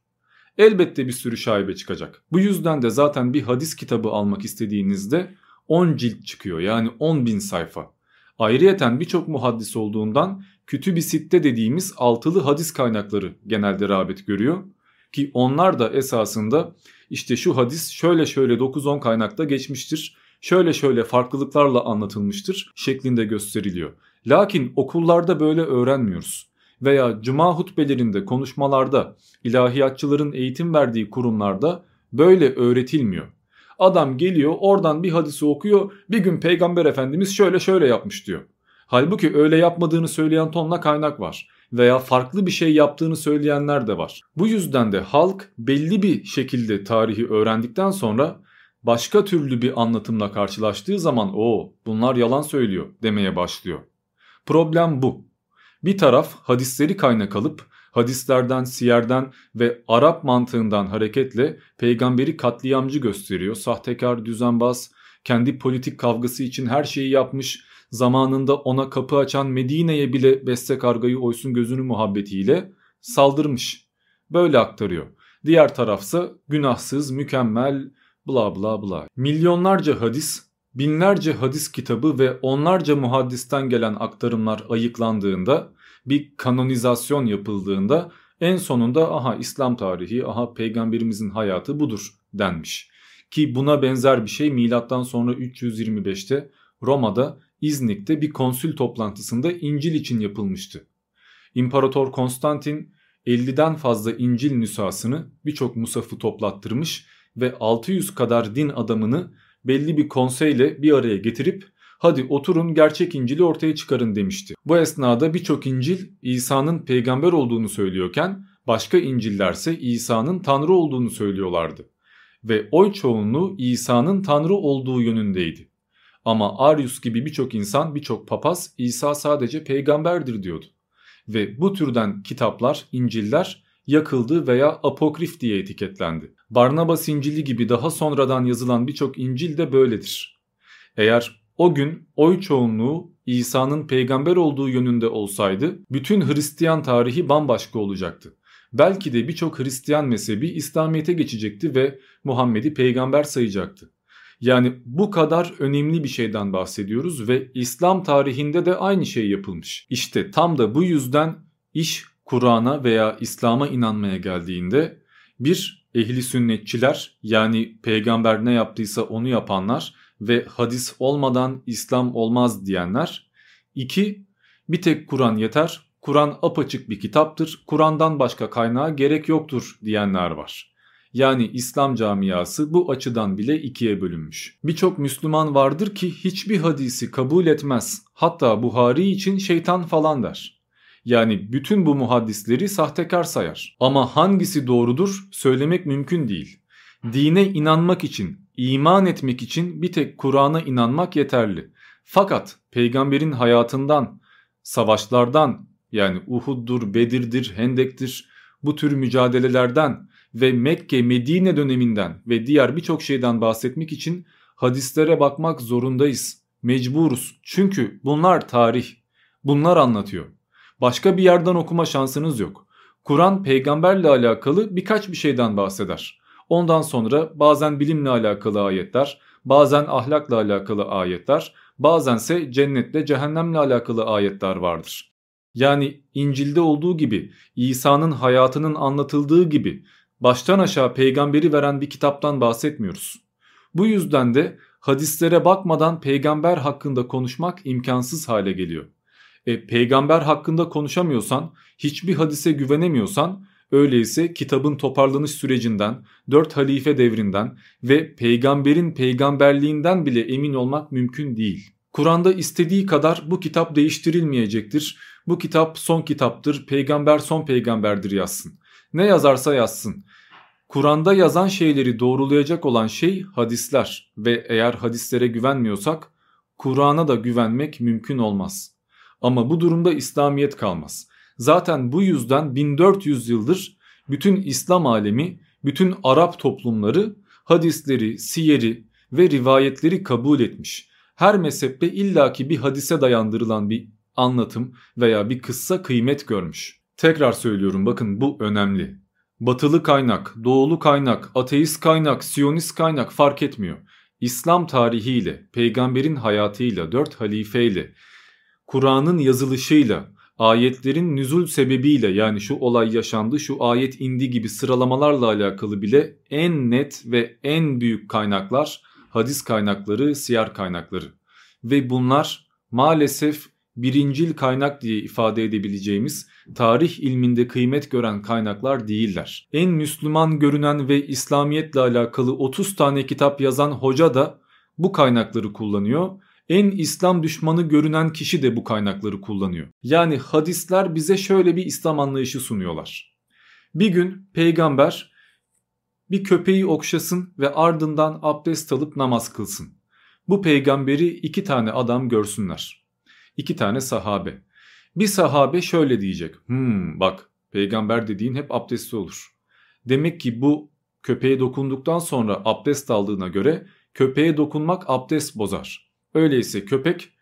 Elbette bir sürü şaibe çıkacak. Bu yüzden de zaten bir hadis kitabı almak istediğinizde 10 cilt çıkıyor yani 10 bin sayfa. Ayrıyeten birçok muhaddis olduğundan kütüb-i sitte dediğimiz altılı hadis kaynakları genelde rağbet görüyor. Ki onlar da esasında işte şu hadis şöyle şöyle 9-10 kaynakta geçmiştir, şöyle şöyle farklılıklarla anlatılmıştır şeklinde gösteriliyor. Lakin okullarda böyle öğrenmiyoruz veya cuma hutbelerinde, konuşmalarda, ilahiyatçıların eğitim verdiği kurumlarda böyle öğretilmiyor. Adam geliyor oradan bir hadisi okuyor bir gün peygamber efendimiz şöyle şöyle yapmış diyor. Halbuki öyle yapmadığını söyleyen tonla kaynak var veya farklı bir şey yaptığını söyleyenler de var. Bu yüzden de halk belli bir şekilde tarihi öğrendikten sonra başka türlü bir anlatımla karşılaştığı zaman o bunlar yalan söylüyor demeye başlıyor. Problem bu. Bir taraf hadisleri kaynak alıp hadislerden, siyerden ve Arap mantığından hareketle peygamberi katliamcı gösteriyor. Sahtekar, düzenbaz, kendi politik kavgası için her şeyi yapmış, zamanında ona kapı açan Medine'ye bile beste kargayı oysun gözünü muhabbetiyle saldırmış. Böyle aktarıyor. Diğer tarafsa günahsız, mükemmel, bla bla bla. Milyonlarca hadis, binlerce hadis kitabı ve onlarca muhaddisten gelen aktarımlar ayıklandığında bir kanonizasyon yapıldığında en sonunda aha İslam tarihi, aha peygamberimizin hayatı budur denmiş. Ki buna benzer bir şey milattan sonra 325'te Roma'da İznik'te bir konsül toplantısında İncil için yapılmıştı. İmparator Konstantin 50'den fazla İncil nüshasını birçok musafı toplattırmış ve 600 kadar din adamını belli bir konseyle bir araya getirip hadi oturun gerçek İncil'i ortaya çıkarın demişti. Bu esnada birçok İncil İsa'nın peygamber olduğunu söylüyorken başka İncil'lerse İsa'nın Tanrı olduğunu söylüyorlardı. Ve oy çoğunluğu İsa'nın Tanrı olduğu yönündeydi. Ama Arius gibi birçok insan, birçok papaz İsa sadece peygamberdir diyordu. Ve bu türden kitaplar, İncil'ler yakıldı veya apokrif diye etiketlendi. Barnabas İncil'i gibi daha sonradan yazılan birçok İncil de böyledir. Eğer o gün oy çoğunluğu İsa'nın peygamber olduğu yönünde olsaydı bütün Hristiyan tarihi bambaşka olacaktı. Belki de birçok Hristiyan mezhebi İslamiyet'e geçecekti ve Muhammed'i peygamber sayacaktı. Yani bu kadar önemli bir şeyden bahsediyoruz ve İslam tarihinde de aynı şey yapılmış. İşte tam da bu yüzden iş Kur'an'a veya İslam'a inanmaya geldiğinde Bir, ehli sünnetçiler yani peygamber ne yaptıysa onu yapanlar ve hadis olmadan İslam olmaz diyenler. İki, bir tek Kur'an yeter, Kur'an apaçık bir kitaptır, Kur'an'dan başka kaynağa gerek yoktur diyenler var. Yani İslam camiası bu açıdan bile ikiye bölünmüş. Birçok Müslüman vardır ki hiçbir hadisi kabul etmez. Hatta Buhari için şeytan falan der. Yani bütün bu muhaddisleri sahtekar sayar. Ama hangisi doğrudur söylemek mümkün değil. Dine inanmak için, iman etmek için bir tek Kur'an'a inanmak yeterli. Fakat peygamberin hayatından, savaşlardan yani Uhud'dur, Bedir'dir, Hendek'tir bu tür mücadelelerden ve Mekke Medine döneminden ve diğer birçok şeyden bahsetmek için hadislere bakmak zorundayız. Mecburuz. Çünkü bunlar tarih. Bunlar anlatıyor. Başka bir yerden okuma şansınız yok. Kur'an peygamberle alakalı birkaç bir şeyden bahseder. Ondan sonra bazen bilimle alakalı ayetler, bazen ahlakla alakalı ayetler, bazense cennetle cehennemle alakalı ayetler vardır. Yani İncil'de olduğu gibi, İsa'nın hayatının anlatıldığı gibi baştan aşağı peygamberi veren bir kitaptan bahsetmiyoruz. Bu yüzden de hadislere bakmadan peygamber hakkında konuşmak imkansız hale geliyor. E, peygamber hakkında konuşamıyorsan, hiçbir hadise güvenemiyorsan öyleyse kitabın toparlanış sürecinden, dört halife devrinden ve peygamberin peygamberliğinden bile emin olmak mümkün değil. Kur'an'da istediği kadar bu kitap değiştirilmeyecektir. Bu kitap son kitaptır, peygamber son peygamberdir yazsın. Ne yazarsa yazsın. Kur'an'da yazan şeyleri doğrulayacak olan şey hadisler ve eğer hadislere güvenmiyorsak Kur'an'a da güvenmek mümkün olmaz. Ama bu durumda İslamiyet kalmaz. Zaten bu yüzden 1400 yıldır bütün İslam alemi, bütün Arap toplumları hadisleri, siyeri ve rivayetleri kabul etmiş. Her mezhepte illaki bir hadise dayandırılan bir anlatım veya bir kıssa kıymet görmüş. Tekrar söylüyorum bakın bu önemli. Batılı kaynak, doğulu kaynak, ateist kaynak, siyonist kaynak fark etmiyor. İslam tarihiyle, peygamberin hayatıyla, dört halifeyle, Kur'an'ın yazılışıyla, ayetlerin nüzul sebebiyle yani şu olay yaşandı, şu ayet indi gibi sıralamalarla alakalı bile en net ve en büyük kaynaklar hadis kaynakları, siyer kaynakları. Ve bunlar maalesef birincil kaynak diye ifade edebileceğimiz tarih ilminde kıymet gören kaynaklar değiller. En Müslüman görünen ve İslamiyetle alakalı 30 tane kitap yazan hoca da bu kaynakları kullanıyor. En İslam düşmanı görünen kişi de bu kaynakları kullanıyor. Yani hadisler bize şöyle bir İslam anlayışı sunuyorlar. Bir gün peygamber bir köpeği okşasın ve ardından abdest alıp namaz kılsın. Bu peygamberi iki tane adam görsünler iki tane sahabe. Bir sahabe şöyle diyecek. Hmm bak peygamber dediğin hep abdestli olur. Demek ki bu köpeğe dokunduktan sonra abdest aldığına göre köpeğe dokunmak abdest bozar. Öyleyse köpek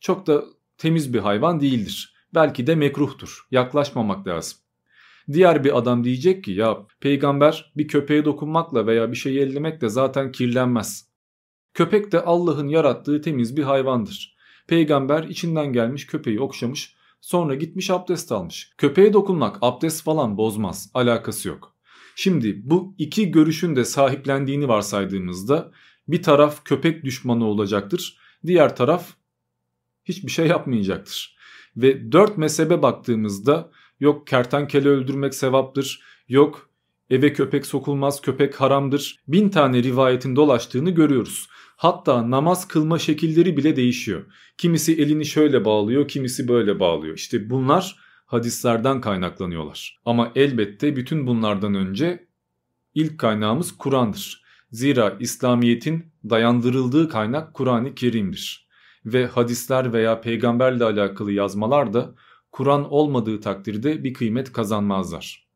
çok da temiz bir hayvan değildir. Belki de mekruhtur. Yaklaşmamak lazım. Diğer bir adam diyecek ki ya peygamber bir köpeğe dokunmakla veya bir şeyi ellemekle zaten kirlenmez. Köpek de Allah'ın yarattığı temiz bir hayvandır. Peygamber içinden gelmiş köpeği okşamış sonra gitmiş abdest almış. Köpeğe dokunmak abdest falan bozmaz alakası yok. Şimdi bu iki görüşün de sahiplendiğini varsaydığımızda bir taraf köpek düşmanı olacaktır. Diğer taraf hiçbir şey yapmayacaktır. Ve dört mezhebe baktığımızda yok kertenkele öldürmek sevaptır, yok eve köpek sokulmaz köpek haramdır. Bin tane rivayetin dolaştığını görüyoruz. Hatta namaz kılma şekilleri bile değişiyor. Kimisi elini şöyle bağlıyor, kimisi böyle bağlıyor. İşte bunlar hadislerden kaynaklanıyorlar. Ama elbette bütün bunlardan önce ilk kaynağımız Kur'an'dır. Zira İslamiyet'in dayandırıldığı kaynak Kur'an-ı Kerim'dir. Ve hadisler veya peygamberle alakalı yazmalar da Kur'an olmadığı takdirde bir kıymet kazanmazlar.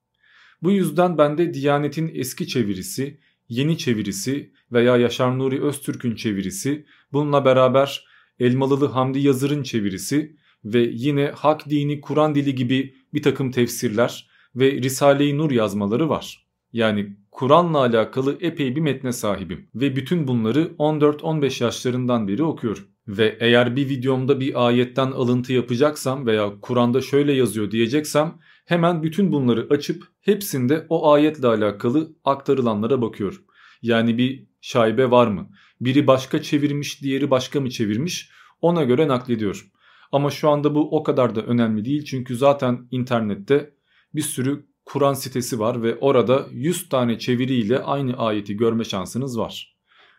Bu yüzden ben de Diyanet'in eski çevirisi, yeni çevirisi veya Yaşar Nuri Öztürk'ün çevirisi, bununla beraber Elmalılı Hamdi Yazır'ın çevirisi ve yine Hak Dini Kur'an Dili gibi bir takım tefsirler ve Risale-i Nur yazmaları var. Yani Kur'an'la alakalı epey bir metne sahibim ve bütün bunları 14-15 yaşlarından beri okuyorum. Ve eğer bir videomda bir ayetten alıntı yapacaksam veya Kur'an'da şöyle yazıyor diyeceksem Hemen bütün bunları açıp hepsinde o ayetle alakalı aktarılanlara bakıyorum. Yani bir şaibe var mı? Biri başka çevirmiş, diğeri başka mı çevirmiş? Ona göre naklediyorum. Ama şu anda bu o kadar da önemli değil çünkü zaten internette bir sürü Kur'an sitesi var ve orada 100 tane çeviriyle aynı ayeti görme şansınız var.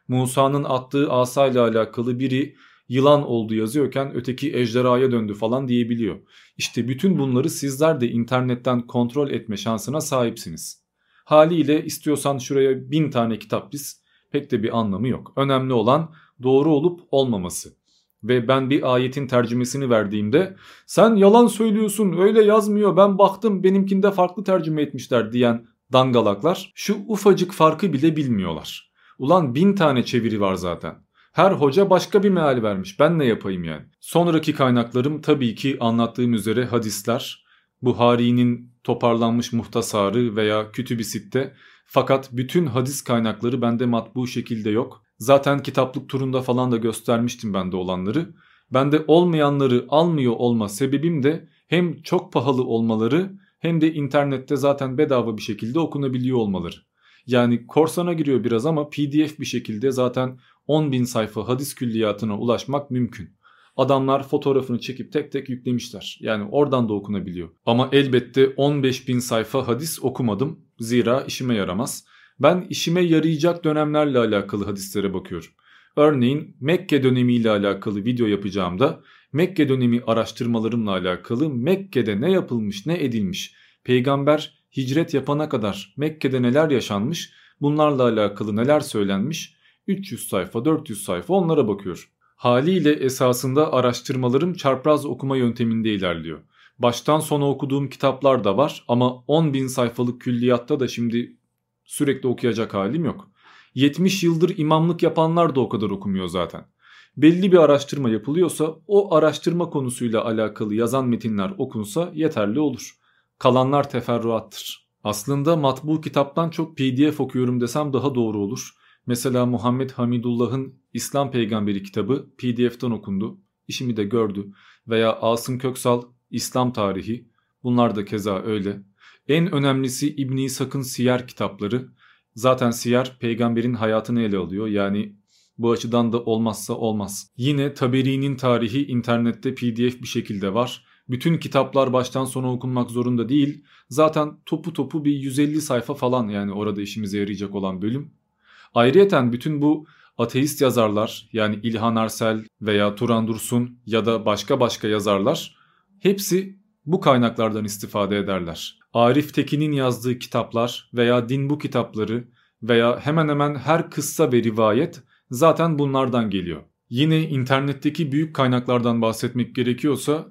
Musa'nın attığı asa ile alakalı biri yılan oldu yazıyorken öteki ejderhaya döndü falan diyebiliyor. İşte bütün bunları sizler de internetten kontrol etme şansına sahipsiniz. Haliyle istiyorsan şuraya bin tane kitap diz pek de bir anlamı yok. Önemli olan doğru olup olmaması. Ve ben bir ayetin tercümesini verdiğimde sen yalan söylüyorsun öyle yazmıyor ben baktım benimkinde farklı tercüme etmişler diyen dangalaklar şu ufacık farkı bile bilmiyorlar. Ulan bin tane çeviri var zaten. Her hoca başka bir meal vermiş. Ben ne yapayım yani? Sonraki kaynaklarım tabii ki anlattığım üzere hadisler. Buhari'nin toparlanmış muhtasarı veya kütüb-i sitte. Fakat bütün hadis kaynakları bende matbu şekilde yok. Zaten kitaplık turunda falan da göstermiştim bende olanları. Bende olmayanları almıyor olma sebebim de hem çok pahalı olmaları hem de internette zaten bedava bir şekilde okunabiliyor olmaları. Yani korsana giriyor biraz ama pdf bir şekilde zaten 10 bin sayfa hadis külliyatına ulaşmak mümkün. Adamlar fotoğrafını çekip tek tek yüklemişler. Yani oradan da okunabiliyor. Ama elbette 15 bin sayfa hadis okumadım. Zira işime yaramaz. Ben işime yarayacak dönemlerle alakalı hadislere bakıyorum. Örneğin Mekke dönemiyle alakalı video yapacağımda Mekke dönemi araştırmalarımla alakalı Mekke'de ne yapılmış ne edilmiş, peygamber hicret yapana kadar Mekke'de neler yaşanmış, bunlarla alakalı neler söylenmiş 300 sayfa 400 sayfa onlara bakıyorum. Haliyle esasında araştırmalarım çarpraz okuma yönteminde ilerliyor. Baştan sona okuduğum kitaplar da var ama 10 bin sayfalık külliyatta da şimdi sürekli okuyacak halim yok. 70 yıldır imamlık yapanlar da o kadar okumuyor zaten. Belli bir araştırma yapılıyorsa o araştırma konusuyla alakalı yazan metinler okunsa yeterli olur. Kalanlar teferruattır. Aslında matbu kitaptan çok pdf okuyorum desem daha doğru olur. Mesela Muhammed Hamidullah'ın İslam Peygamberi kitabı pdf'den okundu. İşimi de gördü. Veya Asım Köksal İslam Tarihi. Bunlar da keza öyle. En önemlisi İbn İshak'ın Siyer kitapları. Zaten Siyer peygamberin hayatını ele alıyor. Yani bu açıdan da olmazsa olmaz. Yine Taberi'nin tarihi internette pdf bir şekilde var. Bütün kitaplar baştan sona okunmak zorunda değil. Zaten topu topu bir 150 sayfa falan yani orada işimize yarayacak olan bölüm. Ayrıyeten bütün bu ateist yazarlar yani İlhan Arsel veya Turan Dursun ya da başka başka yazarlar hepsi bu kaynaklardan istifade ederler. Arif Tekin'in yazdığı kitaplar veya din bu kitapları veya hemen hemen her kıssa ve rivayet zaten bunlardan geliyor. Yine internetteki büyük kaynaklardan bahsetmek gerekiyorsa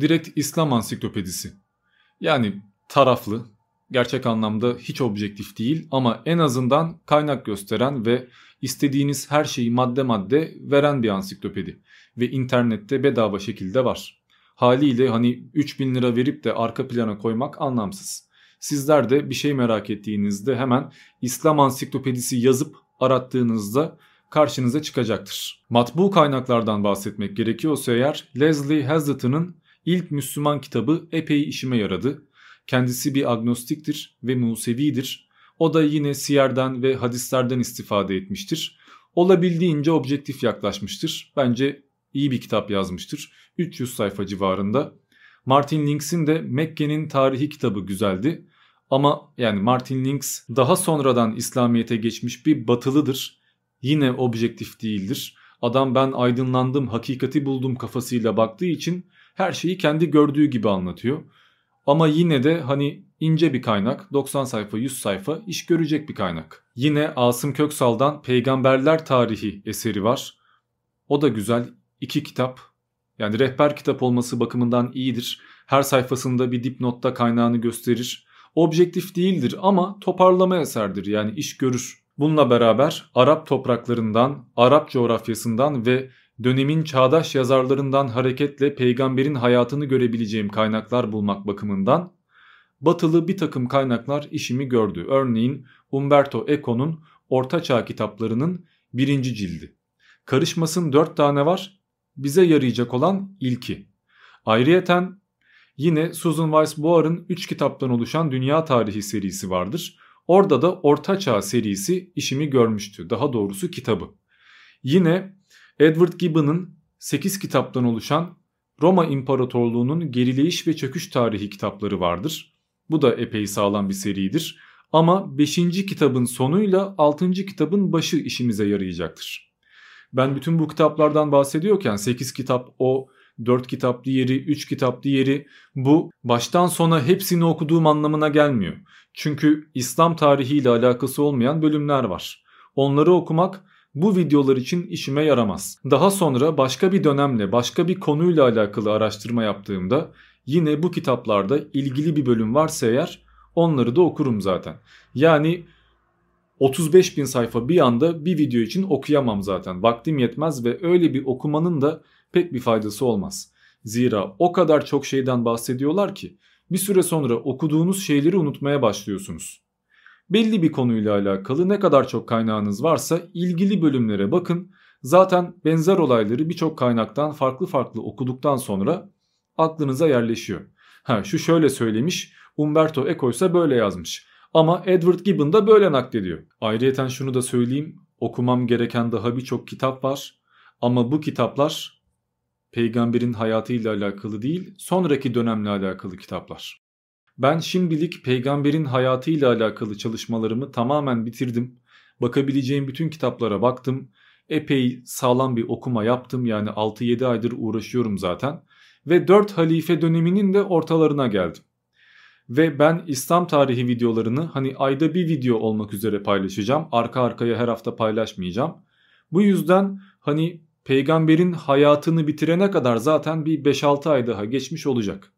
direkt İslam ansiklopedisi. Yani taraflı, gerçek anlamda hiç objektif değil ama en azından kaynak gösteren ve istediğiniz her şeyi madde madde veren bir ansiklopedi ve internette bedava şekilde var. Haliyle hani 3000 lira verip de arka plana koymak anlamsız. Sizler de bir şey merak ettiğinizde hemen İslam ansiklopedisi yazıp arattığınızda karşınıza çıkacaktır. Matbu kaynaklardan bahsetmek gerekiyorsa eğer Leslie Hazleton'ın ilk Müslüman kitabı epey işime yaradı. Kendisi bir agnostiktir ve Musevidir. O da yine siyerden ve hadislerden istifade etmiştir. Olabildiğince objektif yaklaşmıştır. Bence iyi bir kitap yazmıştır. 300 sayfa civarında. Martin Links'in de Mekke'nin tarihi kitabı güzeldi. Ama yani Martin Links daha sonradan İslamiyet'e geçmiş bir batılıdır. Yine objektif değildir. Adam ben aydınlandım, hakikati buldum kafasıyla baktığı için her şeyi kendi gördüğü gibi anlatıyor. Ama yine de hani ince bir kaynak 90 sayfa 100 sayfa iş görecek bir kaynak. Yine Asım Köksal'dan Peygamberler Tarihi eseri var. O da güzel iki kitap yani rehber kitap olması bakımından iyidir. Her sayfasında bir dipnotta kaynağını gösterir. Objektif değildir ama toparlama eserdir yani iş görür. Bununla beraber Arap topraklarından, Arap coğrafyasından ve dönemin çağdaş yazarlarından hareketle peygamberin hayatını görebileceğim kaynaklar bulmak bakımından batılı bir takım kaynaklar işimi gördü. Örneğin Umberto Eco'nun Orta Çağ kitaplarının birinci cildi. Karışmasın dört tane var bize yarayacak olan ilki. Ayrıyeten Yine Susan Weiss-Bohr'ın 3 kitaptan oluşan Dünya Tarihi serisi vardır. Orada da Orta Çağ serisi işimi görmüştü. Daha doğrusu kitabı. Yine Edward Gibbon'ın 8 kitaptan oluşan Roma İmparatorluğu'nun gerileyiş ve çöküş tarihi kitapları vardır. Bu da epey sağlam bir seridir. Ama 5. kitabın sonuyla 6. kitabın başı işimize yarayacaktır. Ben bütün bu kitaplardan bahsediyorken 8 kitap o 4 kitap diğeri, 3 kitap diğeri bu baştan sona hepsini okuduğum anlamına gelmiyor. Çünkü İslam tarihiyle alakası olmayan bölümler var. Onları okumak bu videolar için işime yaramaz. Daha sonra başka bir dönemle başka bir konuyla alakalı araştırma yaptığımda yine bu kitaplarda ilgili bir bölüm varsa eğer onları da okurum zaten. Yani 35 bin sayfa bir anda bir video için okuyamam zaten. Vaktim yetmez ve öyle bir okumanın da pek bir faydası olmaz. Zira o kadar çok şeyden bahsediyorlar ki bir süre sonra okuduğunuz şeyleri unutmaya başlıyorsunuz. Belli bir konuyla alakalı ne kadar çok kaynağınız varsa ilgili bölümlere bakın. Zaten benzer olayları birçok kaynaktan farklı farklı okuduktan sonra aklınıza yerleşiyor. Ha şu şöyle söylemiş, Umberto Eco ise böyle yazmış. Ama Edward Gibbon da böyle naklediyor. Ayrıyeten şunu da söyleyeyim, okumam gereken daha birçok kitap var. Ama bu kitaplar peygamberin hayatıyla alakalı değil, sonraki dönemle alakalı kitaplar. Ben şimdilik peygamberin hayatıyla alakalı çalışmalarımı tamamen bitirdim. Bakabileceğim bütün kitaplara baktım. Epey sağlam bir okuma yaptım yani 6-7 aydır uğraşıyorum zaten. Ve 4 halife döneminin de ortalarına geldim. Ve ben İslam tarihi videolarını hani ayda bir video olmak üzere paylaşacağım. Arka arkaya her hafta paylaşmayacağım. Bu yüzden hani peygamberin hayatını bitirene kadar zaten bir 5-6 ay daha geçmiş olacak.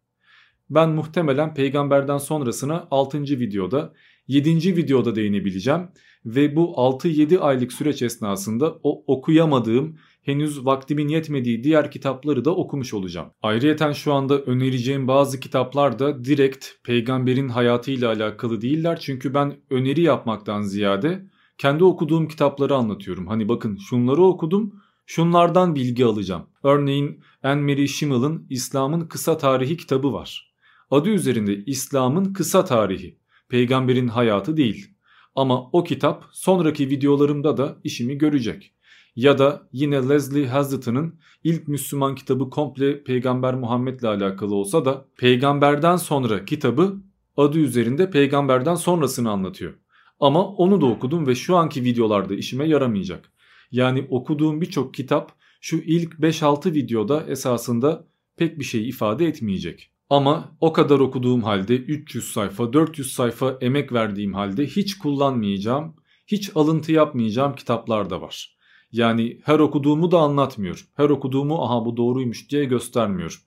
Ben muhtemelen peygamberden sonrasına 6. videoda 7. videoda değinebileceğim ve bu 6-7 aylık süreç esnasında o okuyamadığım henüz vaktimin yetmediği diğer kitapları da okumuş olacağım. Ayrıyeten şu anda önereceğim bazı kitaplar da direkt peygamberin hayatıyla alakalı değiller. Çünkü ben öneri yapmaktan ziyade kendi okuduğum kitapları anlatıyorum. Hani bakın şunları okudum şunlardan bilgi alacağım. Örneğin Anne-Marie Schimmel'ın İslam'ın Kısa Tarihi kitabı var. Adı üzerinde İslam'ın kısa tarihi, peygamberin hayatı değil. Ama o kitap sonraki videolarımda da işimi görecek. Ya da yine Leslie Hazleton'ın ilk Müslüman kitabı komple Peygamber Muhammed'le alakalı olsa da peygamberden sonra kitabı adı üzerinde peygamberden sonrasını anlatıyor. Ama onu da okudum ve şu anki videolarda işime yaramayacak. Yani okuduğum birçok kitap şu ilk 5-6 videoda esasında pek bir şey ifade etmeyecek. Ama o kadar okuduğum halde 300 sayfa 400 sayfa emek verdiğim halde hiç kullanmayacağım, hiç alıntı yapmayacağım kitaplar da var. Yani her okuduğumu da anlatmıyorum. Her okuduğumu aha bu doğruymuş diye göstermiyorum.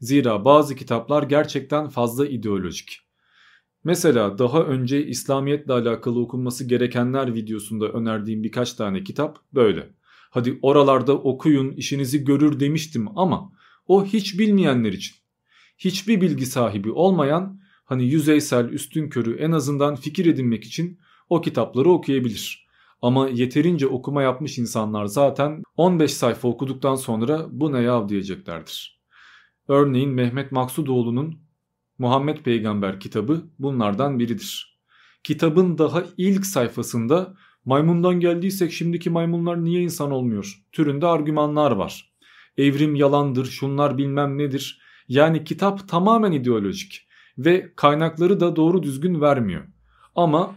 Zira bazı kitaplar gerçekten fazla ideolojik. Mesela daha önce İslamiyetle alakalı okunması gerekenler videosunda önerdiğim birkaç tane kitap böyle. Hadi oralarda okuyun işinizi görür demiştim ama o hiç bilmeyenler için hiçbir bilgi sahibi olmayan hani yüzeysel üstün körü en azından fikir edinmek için o kitapları okuyabilir. Ama yeterince okuma yapmış insanlar zaten 15 sayfa okuduktan sonra bu ne yav diyeceklerdir. Örneğin Mehmet Maksudoğlu'nun Muhammed Peygamber kitabı bunlardan biridir. Kitabın daha ilk sayfasında maymundan geldiysek şimdiki maymunlar niye insan olmuyor türünde argümanlar var. Evrim yalandır şunlar bilmem nedir yani kitap tamamen ideolojik ve kaynakları da doğru düzgün vermiyor. Ama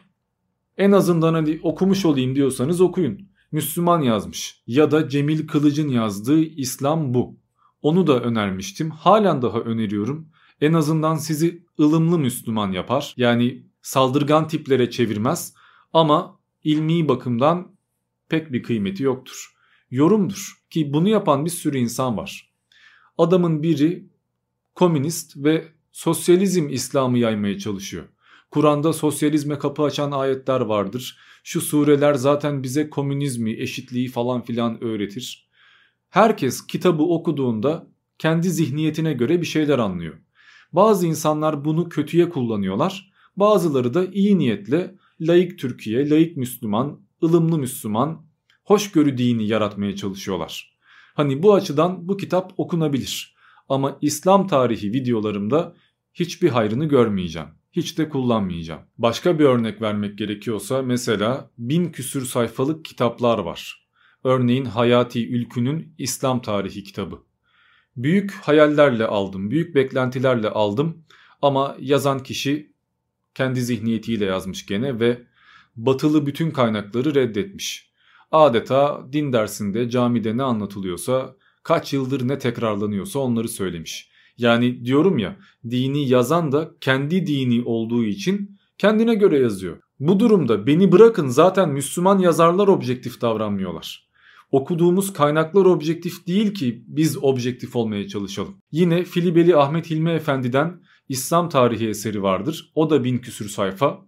en azından hadi okumuş olayım diyorsanız okuyun. Müslüman yazmış ya da Cemil Kılıç'ın yazdığı İslam bu. Onu da önermiştim. Halen daha öneriyorum. En azından sizi ılımlı Müslüman yapar. Yani saldırgan tiplere çevirmez ama ilmi bakımdan pek bir kıymeti yoktur. Yorumdur ki bunu yapan bir sürü insan var. Adamın biri komünist ve sosyalizm İslam'ı yaymaya çalışıyor. Kur'an'da sosyalizme kapı açan ayetler vardır. Şu sureler zaten bize komünizmi, eşitliği falan filan öğretir. Herkes kitabı okuduğunda kendi zihniyetine göre bir şeyler anlıyor. Bazı insanlar bunu kötüye kullanıyorlar. Bazıları da iyi niyetle laik Türkiye, laik Müslüman, ılımlı Müslüman, hoşgörü dini yaratmaya çalışıyorlar. Hani bu açıdan bu kitap okunabilir. Ama İslam tarihi videolarımda hiçbir hayrını görmeyeceğim. Hiç de kullanmayacağım. Başka bir örnek vermek gerekiyorsa mesela bin küsür sayfalık kitaplar var. Örneğin Hayati Ülkü'nün İslam tarihi kitabı. Büyük hayallerle aldım, büyük beklentilerle aldım ama yazan kişi kendi zihniyetiyle yazmış gene ve batılı bütün kaynakları reddetmiş. Adeta din dersinde, camide ne anlatılıyorsa, kaç yıldır ne tekrarlanıyorsa onları söylemiş. Yani diyorum ya, dini yazan da kendi dini olduğu için kendine göre yazıyor. Bu durumda beni bırakın zaten Müslüman yazarlar objektif davranmıyorlar. Okuduğumuz kaynaklar objektif değil ki biz objektif olmaya çalışalım. Yine Filibeli Ahmet Hilmi Efendi'den İslam tarihi eseri vardır. O da bin küsür sayfa.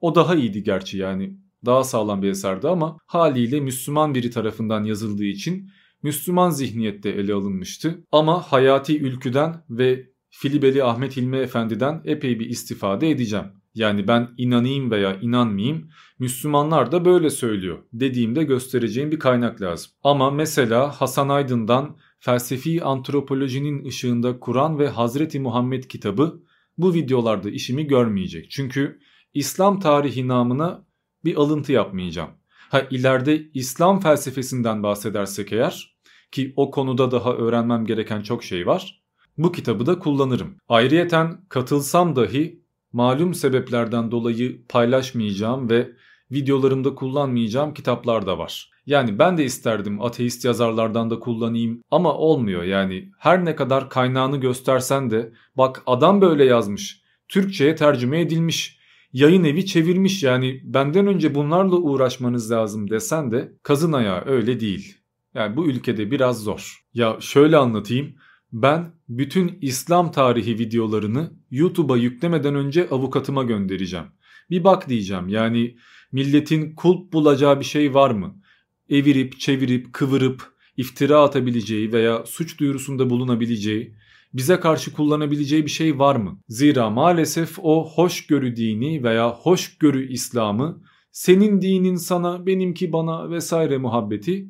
O daha iyiydi gerçi yani daha sağlam bir eserdi ama haliyle Müslüman biri tarafından yazıldığı için Müslüman zihniyette ele alınmıştı. Ama Hayati Ülkü'den ve Filibeli Ahmet Hilmi Efendi'den epey bir istifade edeceğim. Yani ben inanayım veya inanmayayım Müslümanlar da böyle söylüyor dediğimde göstereceğim bir kaynak lazım. Ama mesela Hasan Aydın'dan Felsefi Antropolojinin ışığında Kur'an ve Hazreti Muhammed kitabı bu videolarda işimi görmeyecek. Çünkü İslam tarihi namına bir alıntı yapmayacağım. Ha ileride İslam felsefesinden bahsedersek eğer ki o konuda daha öğrenmem gereken çok şey var. Bu kitabı da kullanırım. Ayrıyeten katılsam dahi malum sebeplerden dolayı paylaşmayacağım ve videolarımda kullanmayacağım kitaplar da var. Yani ben de isterdim ateist yazarlardan da kullanayım ama olmuyor yani. Her ne kadar kaynağını göstersen de bak adam böyle yazmış. Türkçe'ye tercüme edilmiş. Yayın evi çevirmiş yani benden önce bunlarla uğraşmanız lazım desen de kazın ayağı öyle değil. Yani bu ülkede biraz zor. Ya şöyle anlatayım. Ben bütün İslam tarihi videolarını YouTube'a yüklemeden önce avukatıma göndereceğim. Bir bak diyeceğim yani milletin kulp bulacağı bir şey var mı? Evirip çevirip kıvırıp iftira atabileceği veya suç duyurusunda bulunabileceği, bize karşı kullanabileceği bir şey var mı? Zira maalesef o hoşgörü dini veya hoşgörü İslam'ı senin dinin sana benimki bana vesaire muhabbeti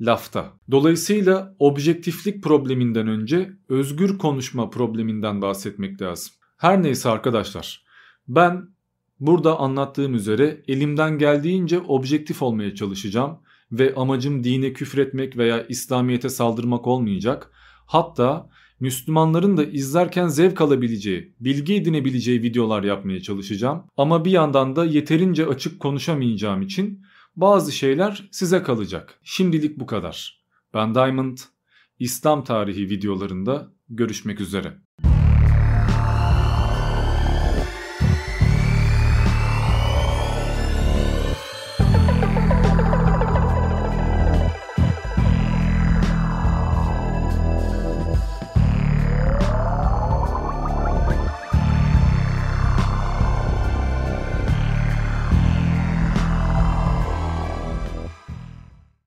lafta. Dolayısıyla objektiflik probleminden önce özgür konuşma probleminden bahsetmek lazım. Her neyse arkadaşlar ben burada anlattığım üzere elimden geldiğince objektif olmaya çalışacağım ve amacım dine küfretmek veya İslamiyet'e saldırmak olmayacak. Hatta Müslümanların da izlerken zevk alabileceği, bilgi edinebileceği videolar yapmaya çalışacağım. Ama bir yandan da yeterince açık konuşamayacağım için bazı şeyler size kalacak. Şimdilik bu kadar. Ben Diamond, İslam tarihi videolarında görüşmek üzere.